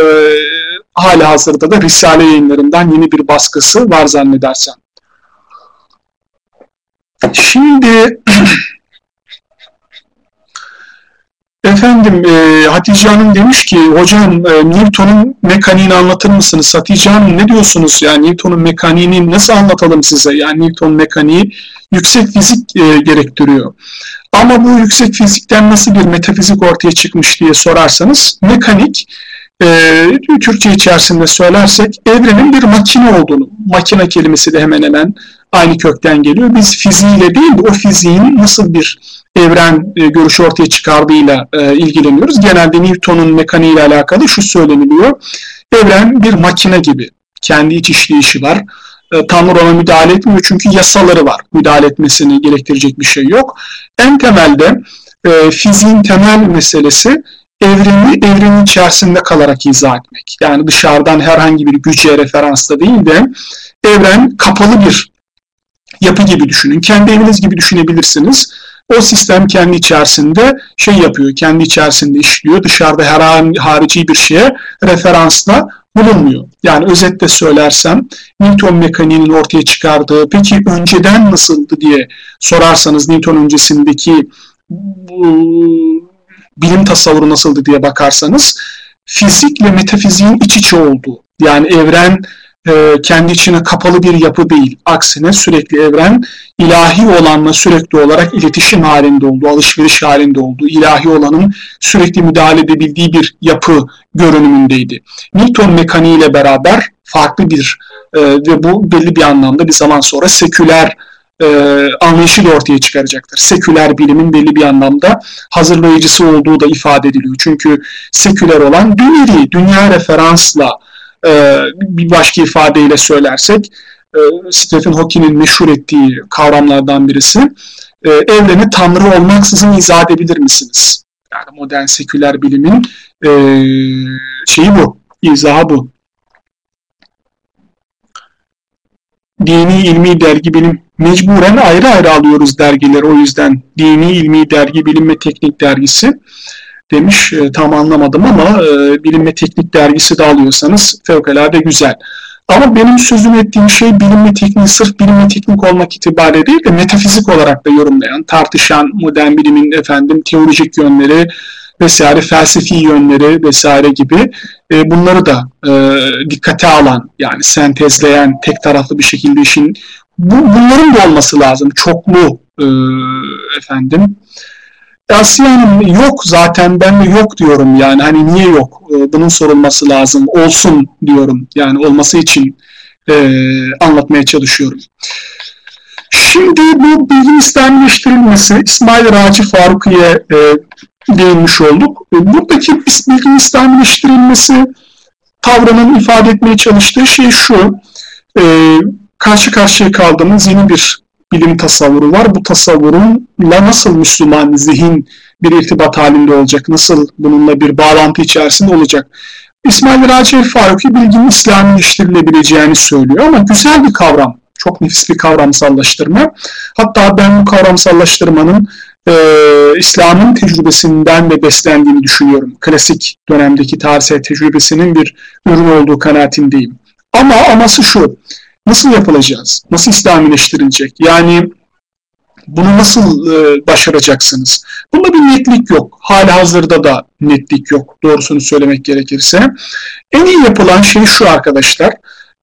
hala hazırda da Risale yayınlarından yeni bir baskısı var zannedersem. Şimdi *clears throat* Efendim e, Hatice Hanım demiş ki hocam e, Newton'un mekaniğini anlatır mısınız? Hatice Hanım ne diyorsunuz? Yani Newton'un mekaniğini nasıl anlatalım size? Yani Newton mekaniği yüksek fizik e, gerektiriyor. Ama bu yüksek fizikten nasıl bir metafizik ortaya çıkmış diye sorarsanız mekanik e, Türkçe içerisinde söylersek evrenin bir makine olduğunu, makine kelimesi de hemen hemen aynı kökten geliyor. Biz fiziğiyle değil de o fiziğin nasıl bir evren e, görüşü ortaya çıkardığıyla e, ilgileniyoruz. Genelde Newton'un mekaniğiyle alakalı şu söyleniliyor. Evren bir makine gibi. Kendi iç işleyişi var. E, Tanrı ona müdahale etmiyor çünkü yasaları var. Müdahale etmesini gerektirecek bir şey yok. En temelde e, fiziğin temel meselesi evreni evrenin içerisinde kalarak izah etmek. Yani dışarıdan herhangi bir güce referansla değil de evren kapalı bir yapı gibi düşünün. Kendi eviniz gibi düşünebilirsiniz. O sistem kendi içerisinde şey yapıyor, kendi içerisinde işliyor. Dışarıda herhangi harici bir şeye referansla bulunmuyor. Yani özetle söylersem Newton mekaniğinin ortaya çıkardığı peki önceden nasıldı diye sorarsanız Newton öncesindeki bu, bilim tasavvuru nasıldı diye bakarsanız fizikle metafiziğin iç içe olduğu yani evren e, kendi içine kapalı bir yapı değil. Aksine sürekli evren ilahi olanla sürekli olarak iletişim halinde olduğu, alışveriş halinde olduğu, ilahi olanın sürekli müdahale edebildiği bir yapı görünümündeydi. Newton mekaniği ile beraber farklı bir e, ve bu belli bir anlamda bir zaman sonra seküler e, anlayışı da ortaya çıkaracaktır. Seküler bilimin belli bir anlamda hazırlayıcısı olduğu da ifade ediliyor. Çünkü seküler olan dünyevi, dünya referansla e, bir başka ifadeyle söylersek e, Stephen Hawking'in meşhur ettiği kavramlardan birisi e, evreni tanrı olmaksızın izah edebilir misiniz? Yani modern seküler bilimin e, şeyi bu, izahı bu. Dini ilmi dergi bilim mecburen ayrı ayrı alıyoruz dergileri o yüzden dini ilmi dergi bilim ve teknik dergisi demiş. E, tam anlamadım ama e, bilim ve teknik dergisi de alıyorsanız fevkalade güzel. Ama benim sözüm ettiğim şey bilim ve teknik, sırf bilim ve teknik olmak itibariyle değil de metafizik olarak da yorumlayan, tartışan modern bilimin efendim teolojik yönleri vesaire, felsefi yönleri vesaire gibi e, bunları da e, dikkate alan, yani sentezleyen, tek taraflı bir şekilde işin bu, bunların da olması lazım. Çoklu e, efendim Asiye Hanım yok zaten ben de yok diyorum yani hani niye yok ee, bunun sorulması lazım olsun diyorum yani olması için e, anlatmaya çalışıyorum. Şimdi bu bilgin İslamileştirilmesi İsmail Raci Faruki'ye e, değinmiş olduk. E, buradaki bilgin İslamileştirilmesi tavrının ifade etmeye çalıştığı şey şu e, karşı karşıya kaldığımız yeni bir bilim tasavvuru var. Bu tasavvurunla nasıl Müslüman zihin bir irtibat halinde olacak? Nasıl bununla bir bağlantı içerisinde olacak? İsmail Raci Faruki bilginin İslamileştirilebileceğini söylüyor ama güzel bir kavram. Çok nefis bir kavramsallaştırma. Hatta ben bu kavramsallaştırmanın e, İslam'ın tecrübesinden de beslendiğini düşünüyorum. Klasik dönemdeki tarihsel tecrübesinin bir ürün olduğu kanaatindeyim. Ama aması şu, nasıl yapılacağız? Nasıl İslamileştirilecek? Yani bunu nasıl e, başaracaksınız? Bunda bir netlik yok. Hala hazırda da netlik yok. Doğrusunu söylemek gerekirse. En iyi yapılan şey şu arkadaşlar.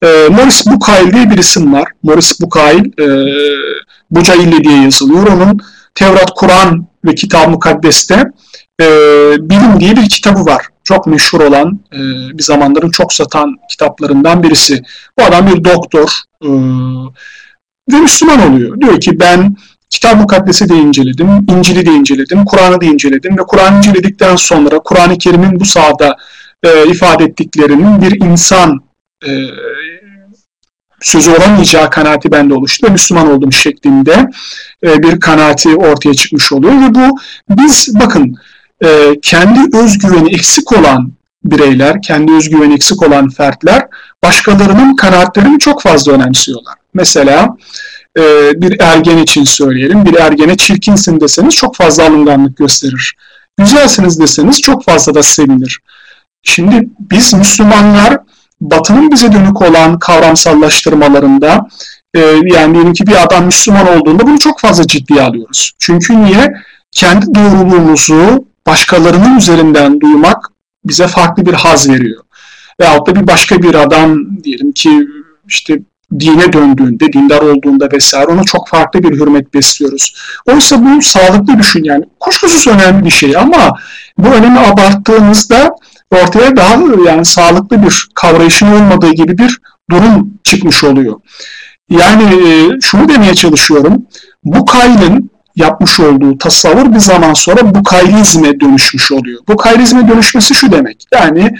E, Morris Bucaille diye bir isim var. Morris Bucaille, e, Bucaille diye yazılıyor. Onun Tevrat, Kur'an ve Kitab-ı Mukaddes'te e, Bilim diye bir kitabı var çok meşhur olan e, bir zamanların çok satan kitaplarından birisi. Bu adam bir doktor e, ve Müslüman oluyor. Diyor ki ben Kitap Mukaddes'i de inceledim, İncil'i de inceledim, Kur'an'ı da inceledim ve Kur'an'ı inceledikten sonra Kur'an-ı Kerim'in bu sahada e, ifade ettiklerinin bir insan e, sözü olamayacağı kanaati bende oluştu ve Müslüman oldum şeklinde e, bir kanaati ortaya çıkmış oluyor ve bu biz bakın e, kendi özgüveni eksik olan bireyler, kendi özgüveni eksik olan fertler başkalarının kanaatlerini çok fazla önemsiyorlar. Mesela e, bir ergen için söyleyelim, bir ergene çirkinsin deseniz çok fazla alınganlık gösterir. Güzelsiniz deseniz çok fazla da sevinir. Şimdi biz Müslümanlar Batı'nın bize dönük olan kavramsallaştırmalarında e, yani diyelim ki bir adam Müslüman olduğunda bunu çok fazla ciddiye alıyoruz. Çünkü niye? Kendi doğruluğumuzu başkalarının üzerinden duymak bize farklı bir haz veriyor. Veyahut da bir başka bir adam diyelim ki işte dine döndüğünde, dindar olduğunda vesaire ona çok farklı bir hürmet besliyoruz. Oysa bu sağlıklı düşün yani. Kuşkusuz önemli bir şey ama bu önemi abarttığınızda ortaya daha yani sağlıklı bir kavrayışın olmadığı gibi bir durum çıkmış oluyor. Yani e, şunu demeye çalışıyorum. Bu kaylın yapmış olduğu tasavvur bir zaman sonra bu kaylizme dönüşmüş oluyor. Bu kaylizme dönüşmesi şu demek. Yani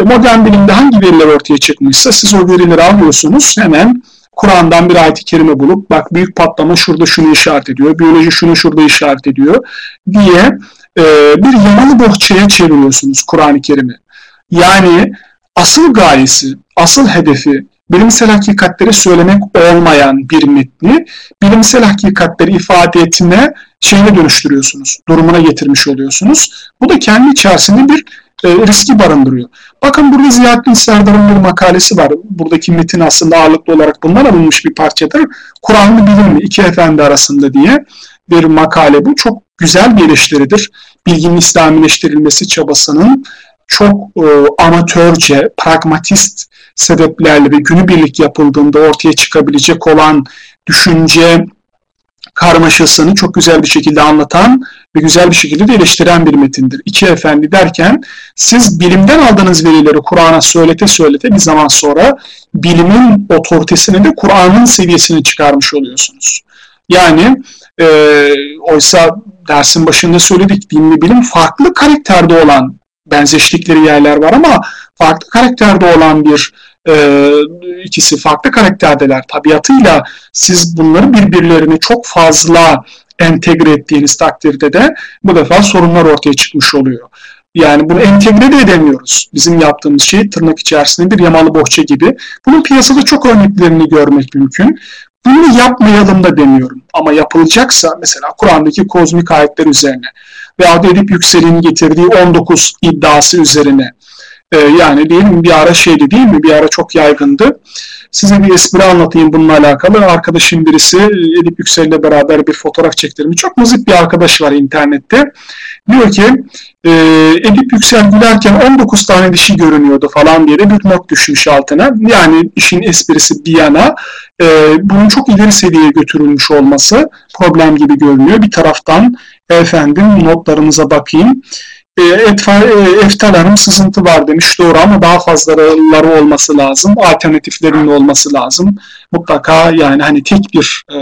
e, modern bilimde hangi veriler ortaya çıkmışsa siz o verileri alıyorsunuz hemen Kur'an'dan bir ayet-i kerime bulup bak büyük patlama şurada şunu işaret ediyor, biyoloji şunu şurada işaret ediyor diye e, bir yamalı bohçaya çeviriyorsunuz Kur'an-ı Kerim'i. Yani asıl gayesi, asıl hedefi bilimsel hakikatleri söylemek olmayan bir metni bilimsel hakikatleri ifade etme şeyine dönüştürüyorsunuz. Durumuna getirmiş oluyorsunuz. Bu da kendi içerisinde bir e, riski barındırıyor. Bakın burada Ziyaddin Serdar'ın bir makalesi var. Buradaki metin aslında ağırlıklı olarak bundan alınmış bir parçadır. Kur'anlı bilim mi? iki efendi arasında diye bir makale bu. Çok güzel bir eleştiridir. Bilginin İslamileştirilmesi çabasının çok e, amatörce, pragmatist sebeplerle ve günübirlik yapıldığında ortaya çıkabilecek olan düşünce karmaşasını çok güzel bir şekilde anlatan ve güzel bir şekilde de eleştiren bir metindir. İki efendi derken siz bilimden aldığınız verileri Kur'an'a söylete söylete bir zaman sonra bilimin otoritesini de Kur'an'ın seviyesine çıkarmış oluyorsunuz. Yani e, oysa dersin başında söyledik dinli bilim farklı karakterde olan benzeştikleri yerler var ama farklı karakterde olan bir e, ikisi farklı karakterdeler. Tabiatıyla siz bunları birbirlerine çok fazla entegre ettiğiniz takdirde de bu defa sorunlar ortaya çıkmış oluyor. Yani bunu entegre de edemiyoruz. Bizim yaptığımız şey tırnak içerisinde bir yamalı bohça gibi. Bunun piyasada çok örneklerini görmek mümkün. Bunu yapmayalım da demiyorum. Ama yapılacaksa mesela Kur'an'daki kozmik ayetler üzerine veya Edip Yüksel'in getirdiği 19 iddiası üzerine e, yani değil mi bir ara şeydi değil mi bir ara çok yaygındı. Size bir espri anlatayım bununla alakalı. Arkadaşım birisi Edip Yüksel ile beraber bir fotoğraf çektirmiş. Çok muzip bir arkadaş var internette. Diyor ki e, Edip Yüksel gülerken 19 tane dişi görünüyordu falan diye de bir not düşmüş altına. Yani işin esprisi bir yana e, bunun çok ileri seviyeye götürülmüş olması problem gibi görünüyor. Bir taraftan efendim notlarımıza bakayım e, e, eftal hanım sızıntı var demiş. Doğru ama daha fazlaları olması lazım. Alternatiflerinin olması lazım. Mutlaka yani hani tek bir e,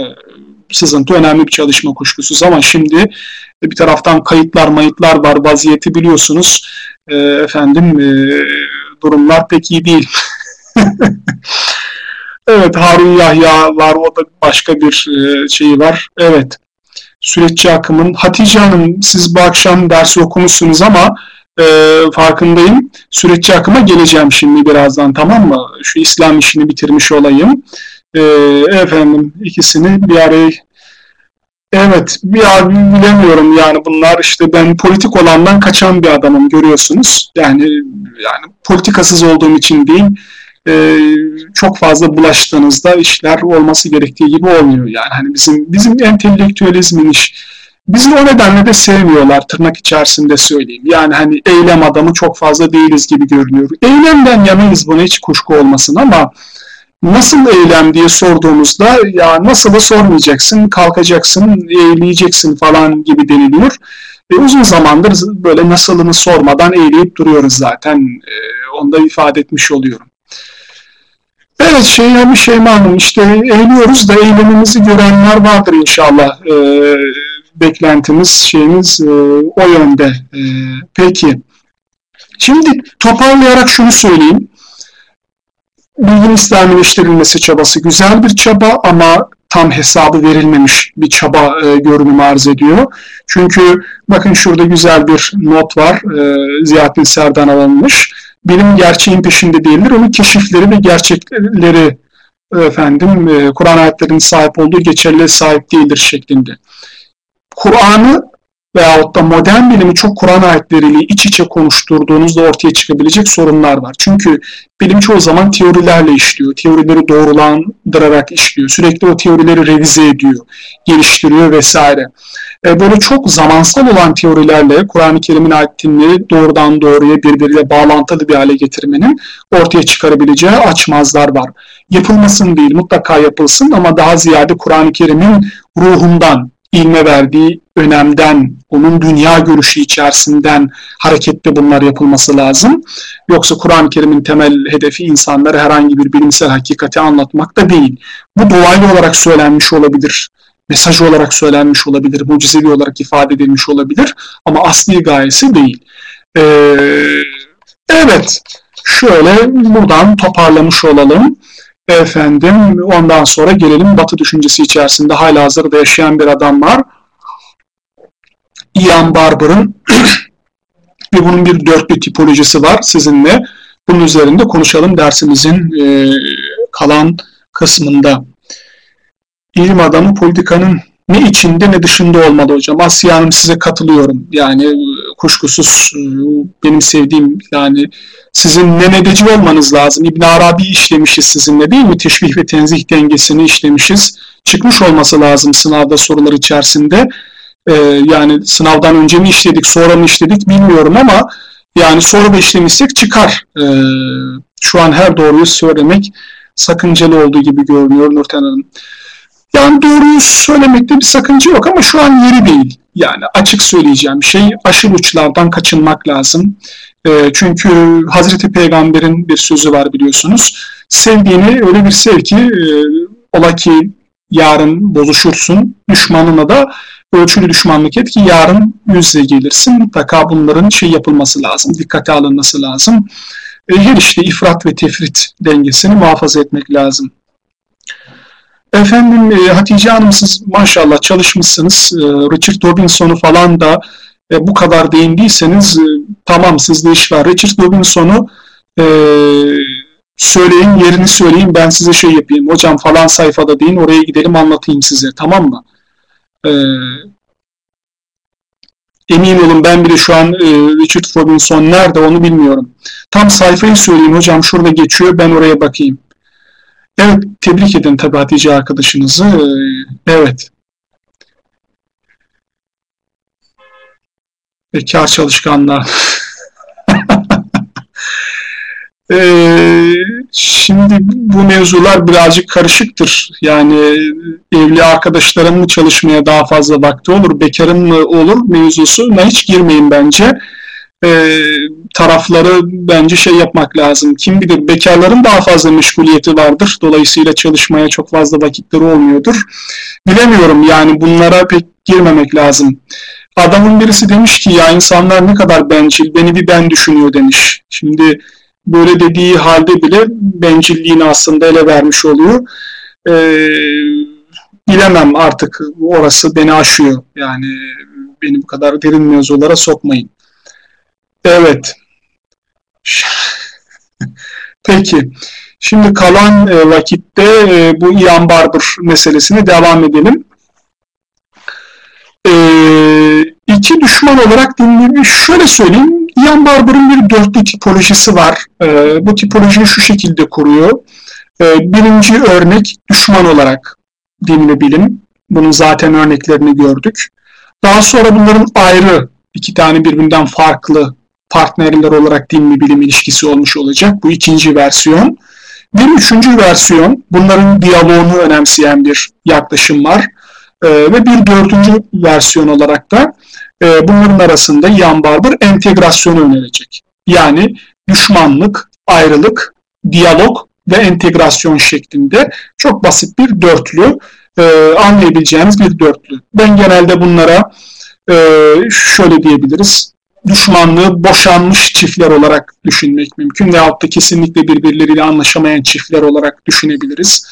sızıntı önemli bir çalışma kuşkusuz ama şimdi bir taraftan kayıtlar mayıtlar var vaziyeti biliyorsunuz. E, efendim e, durumlar pek iyi değil. *laughs* evet Harun Yahya var o da başka bir e, şeyi var. Evet süreççi akımın. Hatice Hanım siz bu akşam dersi okumuşsunuz ama e, farkındayım. Süreççi akıma geleceğim şimdi birazdan tamam mı? Şu İslam işini bitirmiş olayım. E, efendim ikisini bir araya Evet, bir abi bilemiyorum yani bunlar işte ben politik olandan kaçan bir adamım görüyorsunuz. Yani yani politikasız olduğum için değil, e, çok fazla bulaştığınızda işler olması gerektiği gibi olmuyor. Yani hani bizim bizim entelektüelizmin iş Bizi o nedenle de sevmiyorlar tırnak içerisinde söyleyeyim. Yani hani eylem adamı çok fazla değiliz gibi görünüyor. Eylemden yanıyız buna hiç kuşku olmasın ama nasıl eylem diye sorduğumuzda ya nasılı sormayacaksın, kalkacaksın, eğleyeceksin falan gibi deniliyor. E, uzun zamandır böyle nasılını sormadan eğleyip duruyoruz zaten. E, onu da ifade etmiş oluyorum. Evet Şeyma Şeyma Hanım işte eğiliyoruz da eylemimizi görenler vardır inşallah. Ee, beklentimiz şeyimiz e, o yönde. E, peki. Şimdi toparlayarak şunu söyleyeyim. Bilgin İslamileştirilmesi çabası güzel bir çaba ama tam hesabı verilmemiş bir çaba e, görünümü arz ediyor. Çünkü bakın şurada güzel bir not var. E, Ziyaddin Serdan alınmış bilim gerçeğin peşinde değildir. Onun keşifleri ve gerçekleri efendim e, Kur'an ayetlerinin sahip olduğu geçerliğe sahip değildir şeklinde. Kur'an'ı veyahut da modern bilimi çok Kur'an ayetleriyle iç içe konuşturduğunuzda ortaya çıkabilecek sorunlar var. Çünkü bilim çoğu zaman teorilerle işliyor. Teorileri doğrulandırarak işliyor. Sürekli o teorileri revize ediyor, geliştiriyor vesaire. E, böyle çok zamansal olan teorilerle Kur'an-ı Kerim'in ayetini doğrudan doğruya birbiriyle bağlantılı bir hale getirmenin ortaya çıkarabileceği açmazlar var. Yapılmasın değil, mutlaka yapılsın ama daha ziyade Kur'an-ı Kerim'in ruhundan, ilme verdiği önemden, onun dünya görüşü içerisinden hareketle bunlar yapılması lazım. Yoksa Kur'an-ı Kerim'in temel hedefi insanlara herhangi bir bilimsel hakikati anlatmak da değil. Bu dolaylı olarak söylenmiş olabilir mesaj olarak söylenmiş olabilir, mucizevi olarak ifade edilmiş olabilir ama asli gayesi değil. Ee, evet, şöyle buradan toparlamış olalım. Efendim, ondan sonra gelelim Batı düşüncesi içerisinde hala hazırda yaşayan bir adam var. Ian Barber'ın *clears throat* ve bunun bir dörtlü tipolojisi var sizinle. Bunun üzerinde konuşalım dersimizin e, kalan kısmında. İlim adamı politikanın ne içinde ne dışında olmalı hocam. Asya Hanım size katılıyorum. Yani e, kuşkusuz e, benim sevdiğim yani sizin nenedeci olmanız lazım. İbn Arabi işlemişiz sizinle değil mi? Teşbih ve tenzih dengesini işlemişiz. Çıkmış olması lazım sınavda sorular içerisinde. Ee, yani sınavdan önce mi işledik, sonra mı işledik bilmiyorum ama yani soru işlemişsek çıkar. Ee, şu an her doğruyu söylemek sakıncalı olduğu gibi görünüyor Nurten Hanım. Yani doğruyu söylemekte bir sakınca yok ama şu an yeri değil. Yani açık söyleyeceğim şey aşırı uçlardan kaçınmak lazım. E, çünkü Hazreti Peygamber'in bir sözü var biliyorsunuz. Sevdiğini öyle bir sev ki e, ola ki yarın bozuşursun. Düşmanına da ölçülü düşmanlık et ki yarın yüzle gelirsin. Mutlaka bunların şey yapılması lazım, dikkate alınması lazım. E, her işte ifrat ve tefrit dengesini muhafaza etmek lazım. Efendim e, Hatice Hanım siz maşallah çalışmışsınız. E, Richard Robinson'u falan da e, bu kadar değindiyseniz tamam sizde iş var. Richard Robinson'u söyleyin, yerini söyleyin ben size şey yapayım. Hocam falan sayfada deyin oraya gidelim anlatayım size tamam mı? Emin olun ben bile şu an Richard Robinson nerede onu bilmiyorum. Tam sayfayı söyleyin hocam şurada geçiyor ben oraya bakayım. Evet, tebrik edin tabii Hatice arkadaşınızı. Ee, evet. Bekar çalışkanlar. *laughs* ee, şimdi bu mevzular birazcık karışıktır. Yani evli arkadaşların mı çalışmaya daha fazla vakti olur, bekarın mı olur mevzusuna hiç girmeyin bence e, tarafları bence şey yapmak lazım. Kim bilir bekarların daha fazla meşguliyeti vardır. Dolayısıyla çalışmaya çok fazla vakitleri olmuyordur. Bilemiyorum yani bunlara pek girmemek lazım. Adamın birisi demiş ki ya insanlar ne kadar bencil, beni bir ben düşünüyor demiş. Şimdi böyle dediği halde bile bencilliğini aslında ele vermiş oluyor. Ee, bilemem artık orası beni aşıyor. Yani beni bu kadar derin mevzulara sokmayın. Evet. *laughs* Peki. Şimdi kalan e, vakitte e, bu Ian Barber meselesine devam edelim. E, iki düşman olarak dinlemiş. Şöyle söyleyeyim. Ian Barber'ın bir dörtlü tipolojisi var. bu tipolojiyi şu şekilde kuruyor. birinci örnek düşman olarak dinle bilim. Bunun zaten örneklerini gördük. Daha sonra bunların ayrı iki tane birbirinden farklı partnerler olarak din bilim ilişkisi olmuş olacak. Bu ikinci versiyon. Bir üçüncü versiyon bunların diyaloğunu önemseyen bir yaklaşım var. E, ve bir dördüncü versiyon olarak da e, bunların arasında Ian Barber entegrasyonu önerecek. Yani düşmanlık, ayrılık, diyalog ve entegrasyon şeklinde çok basit bir dörtlü, e, anlayabileceğiniz bir dörtlü. Ben genelde bunlara e, şöyle diyebiliriz düşmanlığı boşanmış çiftler olarak düşünmek mümkün veyahut da kesinlikle birbirleriyle anlaşamayan çiftler olarak düşünebiliriz.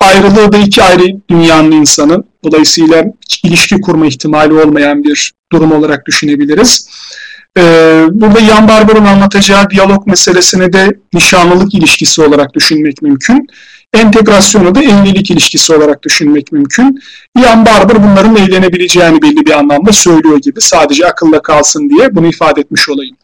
Ayrılığı da iki ayrı dünyanın insanı. Dolayısıyla ilişki kurma ihtimali olmayan bir durum olarak düşünebiliriz. Ee, burada Jan Barber'ın anlatacağı diyalog meselesini de nişanlılık ilişkisi olarak düşünmek mümkün. Entegrasyonu da evlilik ilişkisi olarak düşünmek mümkün. Ian Barber bunların evlenebileceğini belli bir anlamda söylüyor gibi. Sadece akılda kalsın diye bunu ifade etmiş olayım.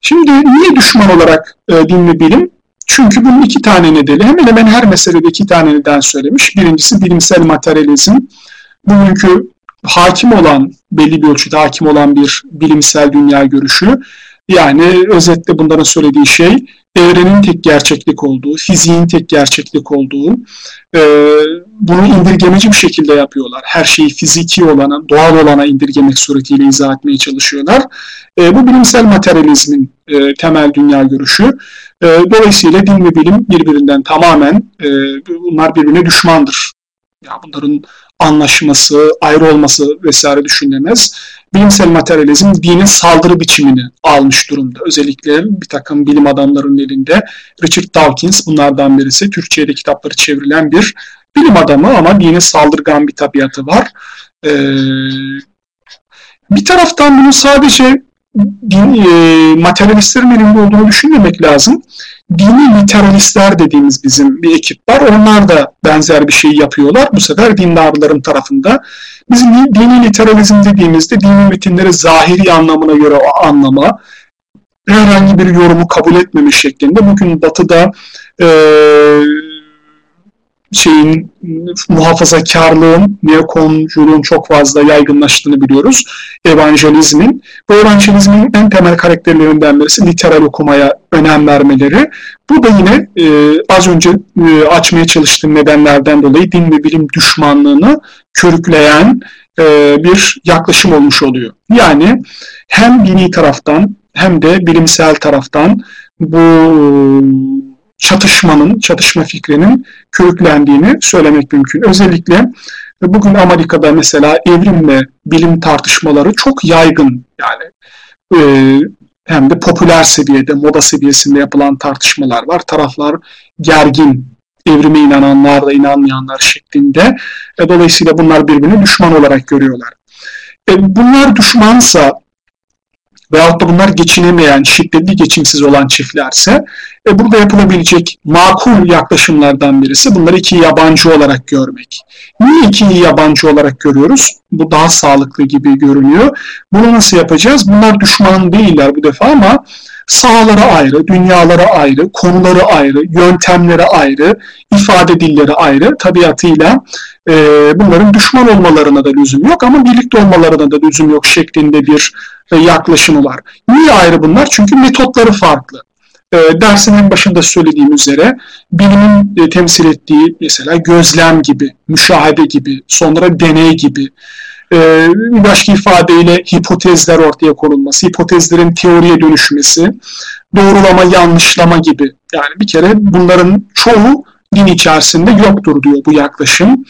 Şimdi niye düşman olarak e, din bilim? Çünkü bunun iki tane nedeni. Hemen hemen her meselede iki tane neden söylemiş. Birincisi bilimsel materyalizm. Bugünkü hakim olan, belli bir ölçüde hakim olan bir bilimsel dünya görüşü. Yani özetle bunların söylediği şey evrenin tek gerçeklik olduğu, fiziğin tek gerçeklik olduğu, e, bunu indirgemeci bir şekilde yapıyorlar. Her şeyi fiziki olana, doğal olana indirgemek suretiyle izah etmeye çalışıyorlar. E, bu bilimsel materyalizmin e, temel dünya görüşü. E, dolayısıyla din ve bilim birbirinden tamamen, e, bunlar birbirine düşmandır. Ya bunların anlaşması, ayrı olması vesaire düşünülemez. Bilimsel materyalizm dinin saldırı biçimini almış durumda. Özellikle bir takım bilim adamlarının elinde Richard Dawkins bunlardan birisi. Türkçe'de kitapları çevrilen bir bilim adamı ama dine saldırgan bir tabiatı var. Ee, Bir taraftan bunu sadece din, e, materyalistlerin elinde olduğunu düşünmemek lazım. Dini literalistler dediğimiz bizim bir ekip var. Onlar da benzer bir şey yapıyorlar. Bu sefer dindarların tarafında. Bizim dini literalizm dediğimizde dini metinleri zahiri anlamına göre anlama, herhangi bir yorumu kabul etmemiş şeklinde. Bugün Batı'da e, şeyin muhafazakarlığın, neokonculuğun çok fazla yaygınlaştığını biliyoruz. Evangelizmin. Bu evangelizmin en temel karakterlerinden birisi literal okumaya önem vermeleri. Bu da yine e, az önce e, açmaya çalıştığım nedenlerden dolayı din ve bilim düşmanlığını körükleyen e, bir yaklaşım olmuş oluyor. Yani hem dini taraftan hem de bilimsel taraftan bu çatışmanın, çatışma fikrinin körüklendiğini söylemek mümkün. Özellikle bugün Amerika'da mesela evrim ve bilim tartışmaları çok yaygın. Yani e, hem de popüler seviyede, moda seviyesinde yapılan tartışmalar var. Taraflar gergin, evrime inananlar da inanmayanlar şeklinde. E, dolayısıyla bunlar birbirini düşman olarak görüyorlar. E, bunlar düşmansa veyahut da bunlar geçinemeyen, şiddetli geçimsiz olan çiftlerse e, burada yapılabilecek makul yaklaşımlardan birisi bunları iki yabancı olarak görmek. Niye iki yabancı olarak görüyoruz? Bu daha sağlıklı gibi görünüyor. Bunu nasıl yapacağız? Bunlar düşman değiller bu defa ama sahaları ayrı, dünyaları ayrı, konuları ayrı, yöntemleri ayrı, ifade dilleri ayrı. Tabiatıyla e, bunların düşman olmalarına da lüzum yok ama birlikte olmalarına da lüzum yok şeklinde bir e, yaklaşımı var. Niye ayrı bunlar? Çünkü metotları farklı. E, dersin en başında söylediğim üzere bilimin e, temsil ettiği mesela gözlem gibi, müşahede gibi, sonra deney gibi, e, bir başka ifadeyle hipotezler ortaya konulması, hipotezlerin teoriye dönüşmesi, doğrulama, yanlışlama gibi. Yani bir kere bunların çoğu din içerisinde yoktur diyor bu yaklaşım.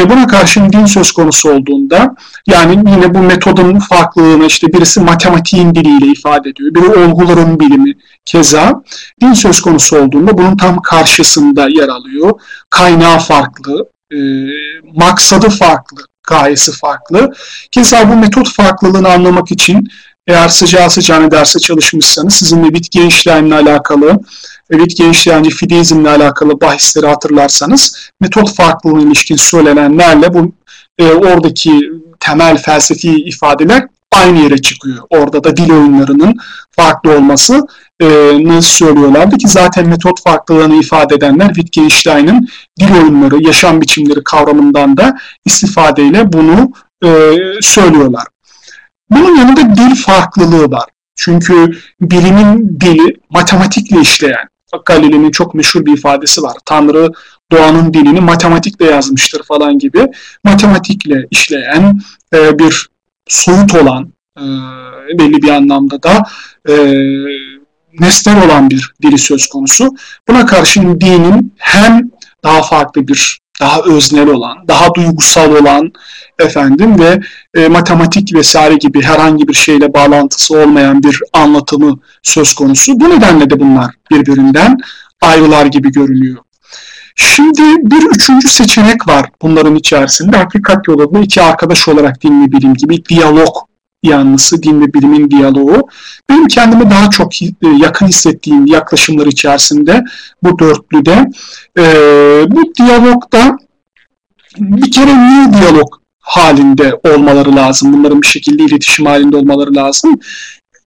E buna karşın din söz konusu olduğunda yani yine bu metodun farklılığını işte birisi matematiğin diliyle ifade ediyor, biri olguların bilimi keza din söz konusu olduğunda bunun tam karşısında yer alıyor. Kaynağı farklı, e, maksadı farklı, gayesi farklı. Keza bu metot farklılığını anlamak için eğer sıcağı sıcağına derse çalışmışsanız sizinle bitki işlemle alakalı Elit gençleyici fideizmle alakalı bahisleri hatırlarsanız metot farklılığına ilişkin söylenenlerle bu e, oradaki temel felsefi ifadeler aynı yere çıkıyor. Orada da dil oyunlarının farklı olması e, söylüyorlardı ki zaten metot farklılığını ifade edenler Wittgenstein'in dil oyunları, yaşam biçimleri kavramından da istifadeyle bunu e, söylüyorlar. Bunun yanında dil farklılığı var. Çünkü bilimin dili matematikle işleyen, Galile'nin çok meşhur bir ifadesi var. Tanrı doğanın dilini matematikle yazmıştır falan gibi. Matematikle işleyen e, bir soyut olan e, belli bir anlamda da e, nesnel olan bir dili söz konusu. Buna karşın dinin hem daha farklı bir daha öznel olan, daha duygusal olan efendim ve e, matematik vesaire gibi herhangi bir şeyle bağlantısı olmayan bir anlatımı söz konusu. Bu nedenle de bunlar birbirinden ayrılar gibi görünüyor. Şimdi bir üçüncü seçenek var bunların içerisinde. Hakikat yolunda iki arkadaş olarak dinle bilim gibi diyalog yanlısı din ve bilimin diyaloğu. Benim kendimi daha çok e, yakın hissettiğim yaklaşımlar içerisinde bu dörtlüde. E, bu diyalogda bir kere niye diyalog halinde olmaları lazım? Bunların bir şekilde iletişim halinde olmaları lazım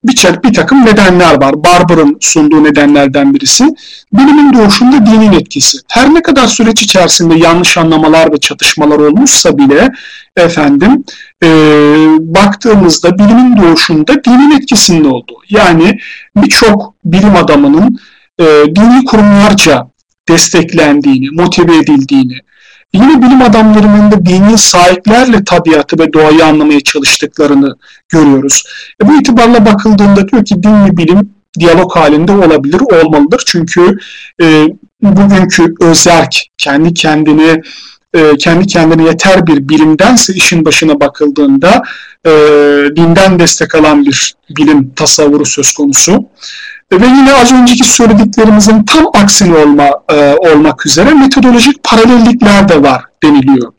bir, bir takım nedenler var. Barber'ın sunduğu nedenlerden birisi. Bilimin doğuşunda dinin etkisi. Her ne kadar süreç içerisinde yanlış anlamalar ve çatışmalar olmuşsa bile efendim e, baktığımızda bilimin doğuşunda dinin etkisinde oldu. Yani birçok bilim adamının e, dini kurumlarca desteklendiğini, motive edildiğini, Yine bilim adamlarının da dini sahiplerle tabiatı ve doğayı anlamaya çalıştıklarını görüyoruz. E bu itibarla bakıldığında diyor ki din ve bilim diyalog halinde olabilir, olmalıdır. Çünkü e, bugünkü özerk, kendi kendini e, kendi kendine yeter bir bilimdense işin başına bakıldığında e, dinden destek alan bir bilim tasavvuru söz konusu. Ve yine az önceki söylediklerimizin tam aksine olma, e, olmak üzere metodolojik paralellikler de var deniliyor.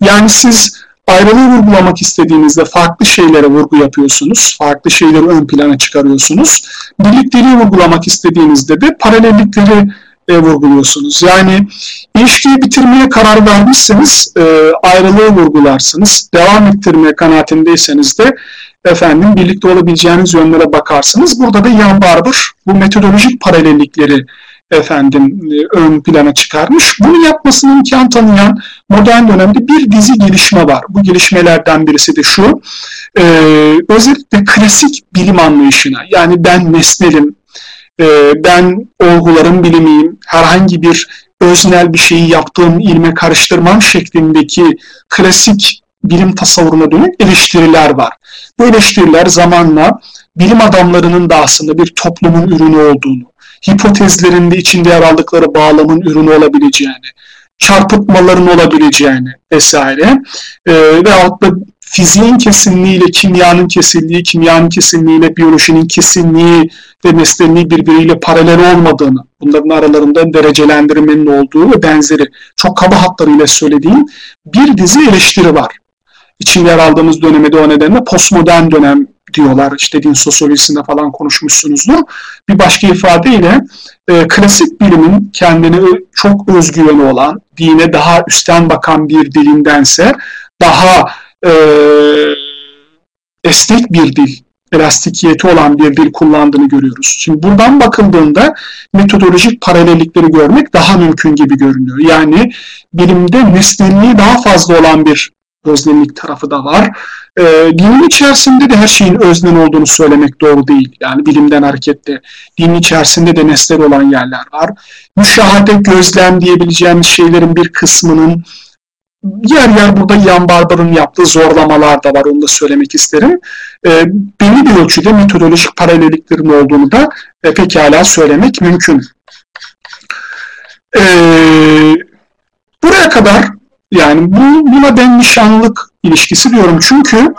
Yani siz ayrılığı vurgulamak istediğinizde farklı şeylere vurgu yapıyorsunuz. Farklı şeyleri ön plana çıkarıyorsunuz. Birlikteliği vurgulamak istediğinizde de paralellikleri e, vurguluyorsunuz. Yani ilişkiyi bitirmeye karar vermişseniz e, ayrılığı vurgularsınız. Devam ettirmeye kanaatindeyseniz de efendim birlikte olabileceğiniz yönlere bakarsınız. Burada da Ian Barber bu metodolojik paralellikleri efendim e, ön plana çıkarmış. Bunu yapmasını imkan tanıyan modern dönemde bir dizi gelişme var. Bu gelişmelerden birisi de şu, e, özellikle klasik bilim anlayışına yani ben nesnelim, e, ben olguların bilimiyim, herhangi bir öznel bir şeyi yaptığım ilme karıştırmam şeklindeki klasik bilim tasavvuruna dönük eleştiriler var. Bu eleştiriler zamanla bilim adamlarının da aslında bir toplumun ürünü olduğunu, hipotezlerinde içinde yer aldıkları bağlamın ürünü olabileceğini, çarpıtmaların olabileceğini vesaire e, veyahut da fiziğin kesinliğiyle kimyanın kesinliği, kimyanın kesinliğiyle biyolojinin kesinliği ve nesnelliği birbiriyle paralel olmadığını, bunların aralarında derecelendirmenin olduğu ve benzeri çok kaba hatlarıyla söylediğim bir dizi eleştiri var. İçinde yer aldığımız döneme de o nedenle postmodern dönem diyorlar. İşte din sosyolojisinde falan konuşmuşsunuzdur. Bir başka ifadeyle e, klasik bilimin kendini çok özgüveni olan, dine daha üstten bakan bir dilindense daha e, esnek bir dil, elastikiyeti olan bir dil kullandığını görüyoruz. Şimdi buradan bakıldığında metodolojik paralellikleri görmek daha mümkün gibi görünüyor. Yani bilimde nesnelliği daha fazla olan bir öznellik tarafı da var. E, dinin içerisinde de her şeyin öznel olduğunu söylemek doğru değil. Yani bilimden hareketle dinin içerisinde de nesnel olan yerler var. Müşahede, gözlem diyebileceğimiz şeylerin bir kısmının yer yer burada Ian Barber'ın yaptığı zorlamalar da var onu da söylemek isterim. E, belli bir ölçüde metodolojik paralelliklerin olduğunu da e, pekala söylemek mümkün. E, buraya kadar yani bu, buna ben nişanlık ilişkisi diyorum. Çünkü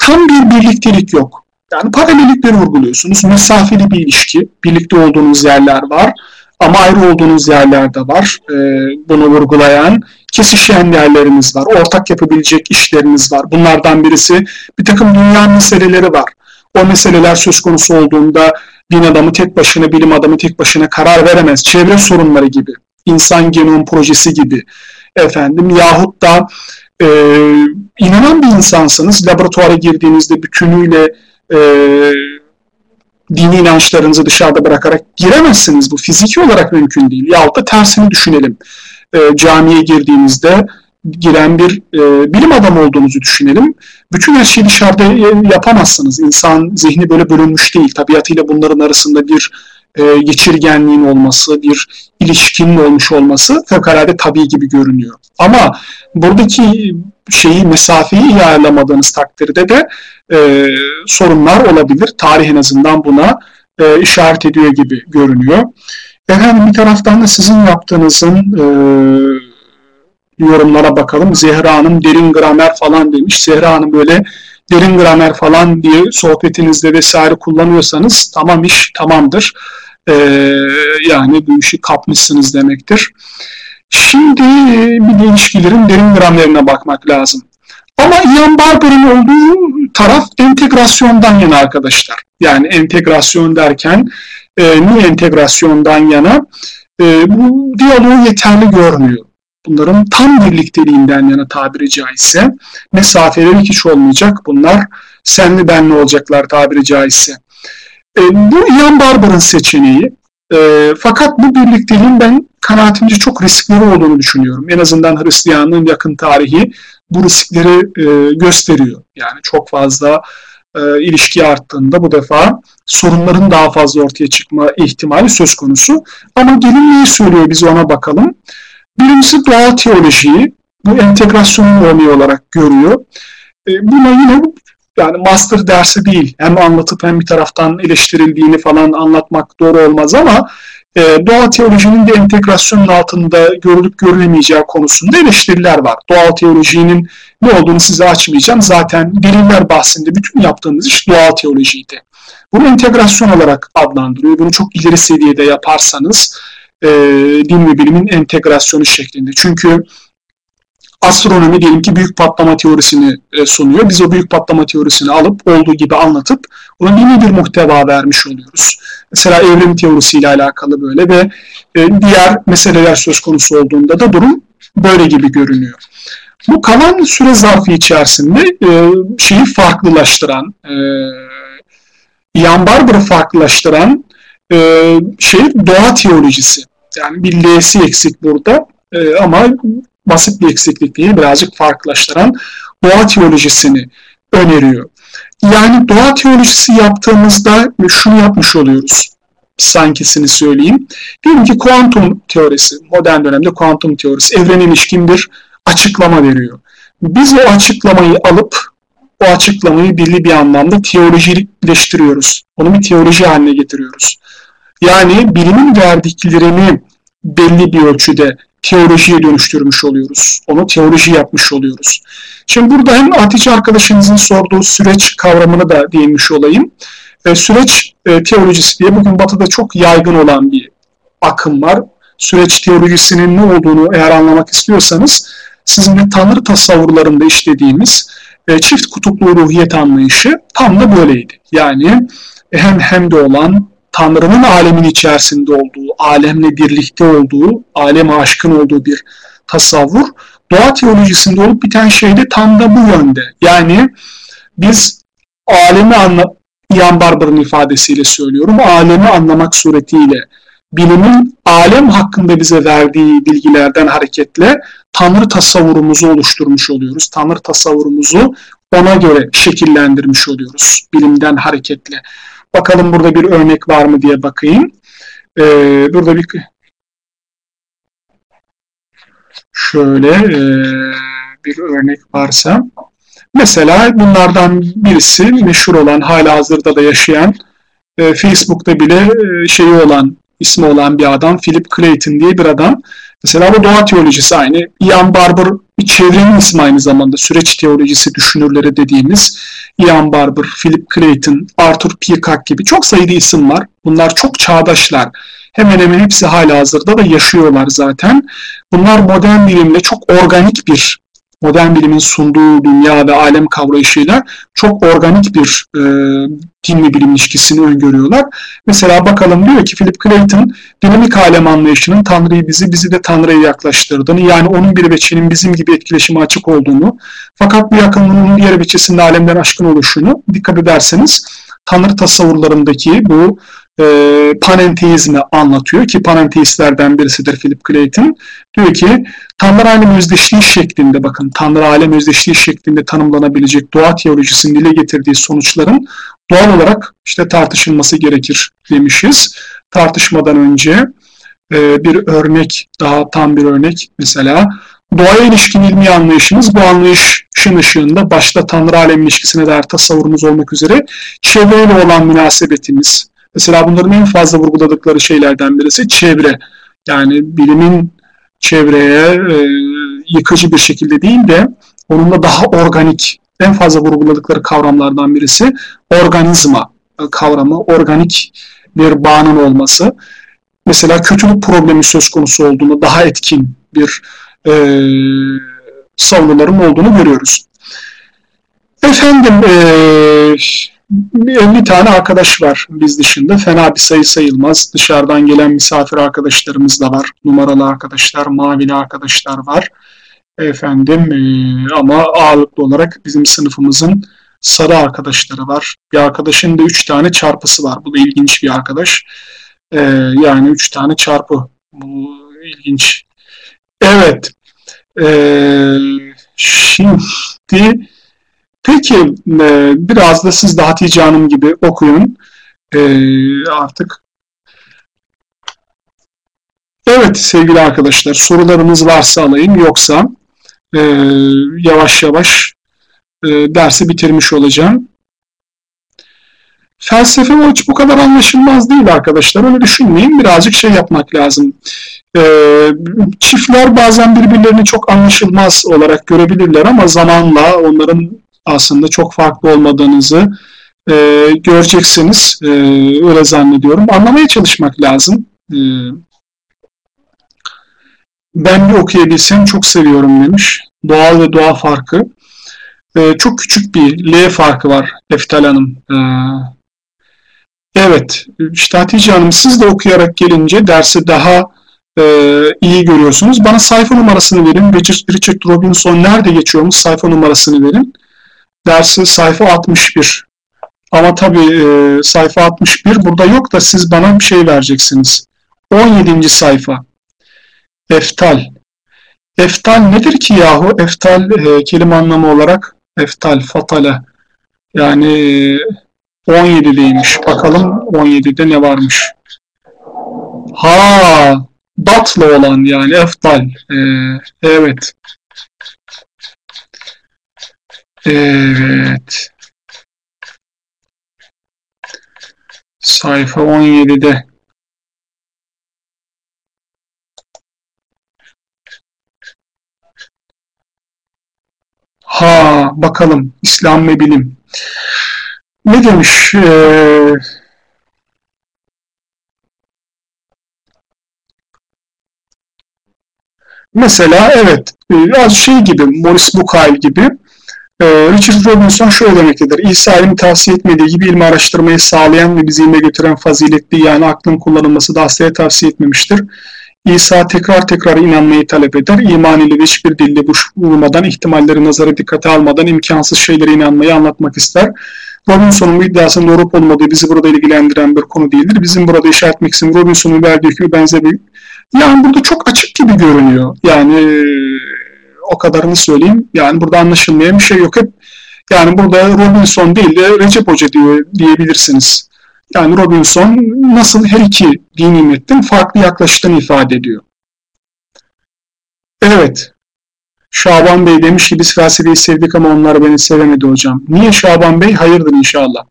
tam bir birliktelik yok. Yani paralellikleri vurguluyorsunuz. Mesafeli bir ilişki. Birlikte olduğunuz yerler var. Ama ayrı olduğunuz yerler de var. Ee, bunu vurgulayan kesişen yerleriniz var. Ortak yapabilecek işleriniz var. Bunlardan birisi bir takım dünya meseleleri var. O meseleler söz konusu olduğunda din adamı tek başına, bilim adamı tek başına karar veremez. Çevre sorunları gibi, insan genom projesi gibi efendim yahut da e, inanan bir insansınız laboratuvara girdiğinizde bütünüyle e, dini inançlarınızı dışarıda bırakarak giremezsiniz. Bu fiziki olarak mümkün değil. Yahut da tersini düşünelim. E, camiye girdiğinizde giren bir e, bilim adamı olduğunuzu düşünelim. Bütün her şeyi dışarıda yapamazsınız. İnsan zihni böyle bölünmüş değil. Tabiatıyla bunların arasında bir e, geçirgenliğin olması, bir ilişkinin olmuş olması fevkalade tabii gibi görünüyor. Ama buradaki şeyi, mesafeyi iyi ayarlamadığınız takdirde de e, sorunlar olabilir. Tarih en azından buna e, işaret ediyor gibi görünüyor. Efendim bir taraftan da sizin yaptığınızın e, yorumlara bakalım. Zehra Hanım derin gramer falan demiş. Zehra Hanım böyle derin gramer falan diye sohbetinizde vesaire kullanıyorsanız tamam iş tamamdır. Ee, yani bu işi kapmışsınız demektir. Şimdi bir ilişkilerin derin gramerine bakmak lazım. Ama Ian Barber'ın olduğu taraf entegrasyondan yana arkadaşlar. Yani entegrasyon derken e, niye entegrasyondan yana? E, bu diyaloğu yeterli görmüyor bunların tam birlikteliğinden yana tabiri caizse mesafeleri hiç olmayacak. Bunlar senli benli olacaklar tabiri caizse. E, bu Ian Barber'ın seçeneği. E, fakat bu birlikteliğin ben kanaatimce çok riskleri olduğunu düşünüyorum. En azından Hristiyanlığın yakın tarihi bu riskleri e, gösteriyor. Yani çok fazla e, ilişki arttığında bu defa sorunların daha fazla ortaya çıkma ihtimali söz konusu. Ama gelin neyi söylüyor biz ona bakalım. Birincisi doğal teolojiyi bu entegrasyonun örneği olarak görüyor. E, buna yine yani master dersi değil. Hem anlatıp hem bir taraftan eleştirildiğini falan anlatmak doğru olmaz ama e, doğal teolojinin de entegrasyonun altında görülüp görülemeyeceği konusunda eleştiriler var. Doğal teolojinin ne olduğunu size açmayacağım. Zaten deliller bahsinde bütün yaptığımız iş doğal teolojiydi. Bunu entegrasyon olarak adlandırıyor. Bunu çok ileri seviyede yaparsanız e, din ve bilimin entegrasyonu şeklinde. Çünkü astronomi diyelim ki büyük patlama teorisini e, sunuyor. Biz o büyük patlama teorisini alıp olduğu gibi anlatıp ona yeni bir muhteva vermiş oluyoruz. Mesela evrim teorisiyle alakalı böyle ve e, diğer meseleler söz konusu olduğunda da durum böyle gibi görünüyor. Bu kalan süre zarfı içerisinde e, şeyi farklılaştıran, e, Ian Barber'ı farklılaştıran e, şey doğa teolojisi. Yani bir L'si eksik burada e, ama basit bir eksiklik değil, birazcık farklılaştıran doğa teolojisini öneriyor. Yani doğa teolojisi yaptığımızda şunu yapmış oluyoruz. Sankisini söyleyeyim. Diyelim ki kuantum teorisi, modern dönemde kuantum teorisi evrene ilişkin bir açıklama veriyor. Biz o açıklamayı alıp o açıklamayı belli bir anlamda teolojileştiriyoruz. Onu bir teoloji haline getiriyoruz. Yani bilimin verdiklerini belli bir ölçüde teolojiye dönüştürmüş oluyoruz. Onu teoloji yapmış oluyoruz. Şimdi burada hem Hatice arkadaşınızın sorduğu süreç kavramını da değinmiş olayım. E, süreç e, teolojisi diye bugün Batı'da çok yaygın olan bir akım var. Süreç teolojisinin ne olduğunu eğer anlamak istiyorsanız sizin de Tanrı tasavvurlarında işlediğimiz e, çift kutuplu ruhiyet anlayışı tam da böyleydi. Yani hem hem de olan Tanrı'nın alemin içerisinde olduğu, alemle birlikte olduğu, aleme aşkın olduğu bir tasavvur. Doğa teolojisinde olup biten şey de tam da bu yönde. Yani biz alemi anla Ian Barber'ın ifadesiyle söylüyorum. Alemi anlamak suretiyle bilimin alem hakkında bize verdiği bilgilerden hareketle Tanrı tasavvurumuzu oluşturmuş oluyoruz. Tanrı tasavvurumuzu ona göre şekillendirmiş oluyoruz bilimden hareketle. Bakalım burada bir örnek var mı diye bakayım. Ee, burada bir şöyle e, bir örnek varsa mesela bunlardan birisi meşhur olan hala hazırda da yaşayan e, Facebook'ta bile e, şeyi olan ismi olan bir adam Philip Clayton diye bir adam. Mesela bu doğa teolojisi aynı. Ian Barber bir çevrenin ismi aynı zamanda. Süreç teolojisi düşünürleri dediğimiz Ian Barber, Philip Clayton, Arthur Peacock gibi çok sayıda isim var. Bunlar çok çağdaşlar. Hemen hemen hepsi hala hazırda da yaşıyorlar zaten. Bunlar modern bilimle çok organik bir modern bilimin sunduğu dünya ve alem kavrayışıyla çok organik bir e, din ve bilim ilişkisini öngörüyorlar. Mesela bakalım diyor ki Philip Clayton dinamik alem anlayışının Tanrı'yı bizi, bizi de Tanrı'ya yaklaştırdığını yani onun bir veçinin bizim gibi etkileşime açık olduğunu fakat bu yakınlığın diğer veçesinde alemden aşkın oluşunu dikkat ederseniz Tanrı tasavvurlarındaki bu e, panenteizmi anlatıyor ki panenteistlerden birisidir Philip Clayton. Diyor ki Tanrı alem özdeşliği şeklinde bakın Tanrı alem özdeşliği şeklinde tanımlanabilecek doğa teolojisinin dile getirdiği sonuçların doğal olarak işte tartışılması gerekir demişiz. Tartışmadan önce e, bir örnek daha tam bir örnek mesela doğaya ilişkin ilmi anlayışımız bu anlayışın ışığında başta Tanrı alem ilişkisine dair tasavvurumuz olmak üzere çevreyle olan münasebetimiz, Mesela bunların en fazla vurguladıkları şeylerden birisi çevre. Yani bilimin çevreye e, yıkıcı bir şekilde değil de onunla daha organik, en fazla vurguladıkları kavramlardan birisi organizma kavramı, organik bir bağının olması. Mesela kötülük problemi söz konusu olduğunu daha etkin bir e, savunuların olduğunu görüyoruz. Efendim, e, 50 tane arkadaş var biz dışında. Fena bir sayı sayılmaz. Dışarıdan gelen misafir arkadaşlarımız da var. Numaralı arkadaşlar, mavili arkadaşlar var. Efendim e, ama ağırlıklı olarak bizim sınıfımızın sarı arkadaşları var. Bir arkadaşın da 3 tane çarpısı var. Bu da ilginç bir arkadaş. E, yani 3 tane çarpı. Bu ilginç. Evet. E, şimdi Peki e, biraz da siz de Hatice Hanım gibi okuyun e, artık. Evet sevgili arkadaşlar sorularınız varsa alayım yoksa e, yavaş yavaş dersi bitirmiş olacağım. Felsefe o hiç bu kadar anlaşılmaz değil arkadaşlar. Öyle düşünmeyin. Birazcık şey yapmak lazım. Ee, çiftler bazen birbirlerini çok anlaşılmaz olarak görebilirler ama zamanla onların aslında çok farklı olmadığınızı e, göreceksiniz. E, öyle zannediyorum. Anlamaya çalışmak lazım. E, ben bir okuyabilsem çok seviyorum demiş. Doğal ve doğa farkı. E, çok küçük bir L farkı var Eftal Hanım. E, evet, işte Hatice Hanım siz de okuyarak gelince dersi daha e, iyi görüyorsunuz. Bana sayfa numarasını verin. Richard, Richard Robinson nerede geçiyormuş sayfa numarasını verin. Dersi sayfa 61. Ama tabii e, sayfa 61 burada yok da siz bana bir şey vereceksiniz. 17. sayfa. Eftal. Eftal nedir ki yahu? Eftal e, kelime anlamı olarak eftal, fatale. Yani 17'deymiş. Bakalım 17'de ne varmış. Ha, datlı olan yani eftal. Ee, evet. Evet. Sayfa 17'de. Ha bakalım İslam ve bilim. Ne demiş? Ee, mesela evet biraz şey gibi Morris Bucaille gibi Richard Robinson şöyle demektedir. İsa tavsiye etmediği gibi ilmi araştırmayı sağlayan ve bizi ilme götüren faziletli yani aklın kullanılması da asla tavsiye etmemiştir. İsa tekrar tekrar inanmayı talep eder. İman ile hiçbir dilde boş bulmadan, ihtimalleri nazara dikkate almadan imkansız şeylere inanmayı anlatmak ister. Robinson'un bu iddiasının doğru olmadığı bizi burada ilgilendiren bir konu değildir. Bizim burada işaret etmek için Robinson'un verdiği hükmü benzer bir... Yani burada çok açık gibi görünüyor. Yani o kadarını söyleyeyim. Yani burada anlaşılmayan bir şey yok. Hep yani burada Robinson değil de Recep Hoca diyor, diyebilirsiniz. Yani Robinson nasıl her iki dini metnin farklı yaklaştığını ifade ediyor. Evet. Şaban Bey demiş ki biz felsefeyi sevdik ama onlar beni sevemedi hocam. Niye Şaban Bey? Hayırdır inşallah.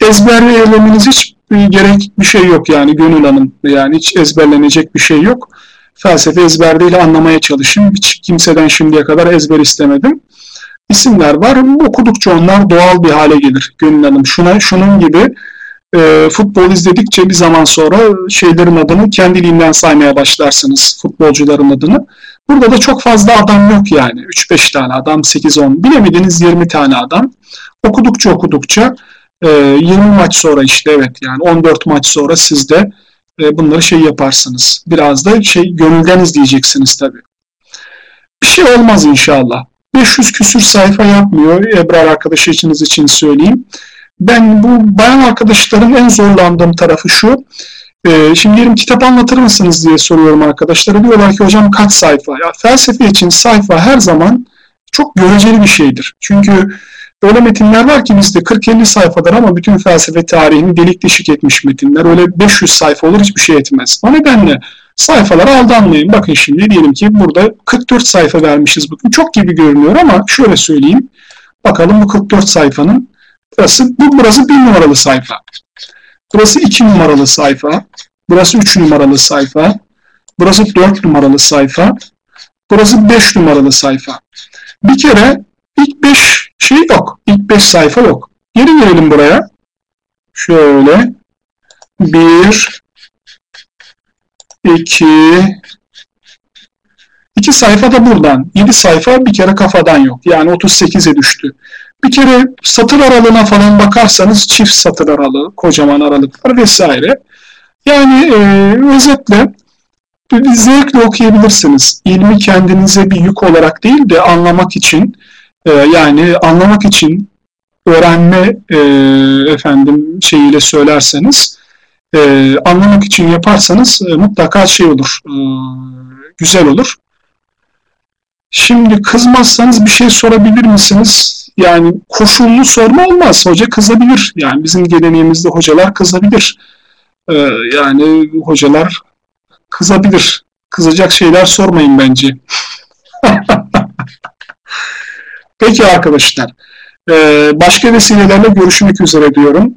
Ezberlemeniz hiç gerek bir şey yok yani Gönül Hanım. Yani hiç ezberlenecek bir şey yok. Felsefe ezber değil anlamaya çalışın. Hiç kimseden şimdiye kadar ezber istemedim isimler var. Okudukça onlar doğal bir hale gelir Gönül Hanım. Şuna, şunun gibi e, futbol izledikçe bir zaman sonra şeylerin adını kendiliğinden saymaya başlarsınız futbolcuların adını. Burada da çok fazla adam yok yani. 3-5 tane adam, 8-10, bilemediniz 20 tane adam. Okudukça okudukça e, 20 maç sonra işte evet yani 14 maç sonra siz de bunları şey yaparsınız. Biraz da şey gönülden izleyeceksiniz tabii. Bir şey olmaz inşallah. 500 küsür sayfa yapmıyor. Ebrar arkadaşınız için söyleyeyim. Ben bu bayan arkadaşların en zorlandığım tarafı şu. E, şimdi diyelim kitap anlatır mısınız diye soruyorum arkadaşlara. Diyorlar ki hocam kaç sayfa? Ya felsefe için sayfa her zaman çok göreceli bir şeydir. Çünkü öyle metinler var ki bizde 40-50 sayfadır ama bütün felsefe tarihini delik deşik etmiş metinler. Öyle 500 sayfa olur hiçbir şey etmez. O nedenle sayfalara aldanmayın. Bakın şimdi diyelim ki burada 44 sayfa vermişiz bugün. Çok gibi görünüyor ama şöyle söyleyeyim. Bakalım bu 44 sayfanın burası, bu, burası 1 numaralı sayfa. Burası 2 numaralı sayfa. Burası 3 numaralı sayfa. Burası 4 numaralı sayfa. Burası 5 numaralı sayfa. Bir kere ilk 5 şey yok. İlk 5 sayfa yok. Geri gelelim buraya. Şöyle. 1, 2 2 sayfa da buradan. 7 sayfa bir kere kafadan yok. Yani 38'e düştü. Bir kere satır aralığına falan bakarsanız çift satır aralığı, kocaman aralıklar vesaire. Yani e, özetle zevkle okuyabilirsiniz. İlmi kendinize bir yük olarak değil de anlamak için e, yani anlamak için öğrenme e, efendim şeyiyle söylerseniz e, anlamak için yaparsanız e, mutlaka şey olur, e, güzel olur. Şimdi kızmazsanız bir şey sorabilir misiniz? Yani koşullu sorma olmaz. Hoca kızabilir. Yani bizim geleneğimizde hocalar kızabilir. Ee, yani hocalar kızabilir. Kızacak şeyler sormayın bence. *laughs* Peki arkadaşlar. Ee, başka vesilelerle görüşmek üzere diyorum.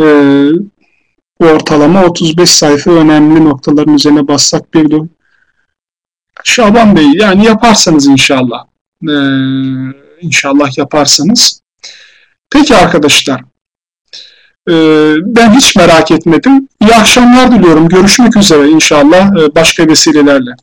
Ee, ortalama 35 sayfa önemli noktaların üzerine bassak bir de Şaban Bey yani yaparsanız inşallah. Ee, inşallah yaparsanız. Peki arkadaşlar. Ben hiç merak etmedim. İyi akşamlar diliyorum. Görüşmek üzere inşallah başka vesilelerle.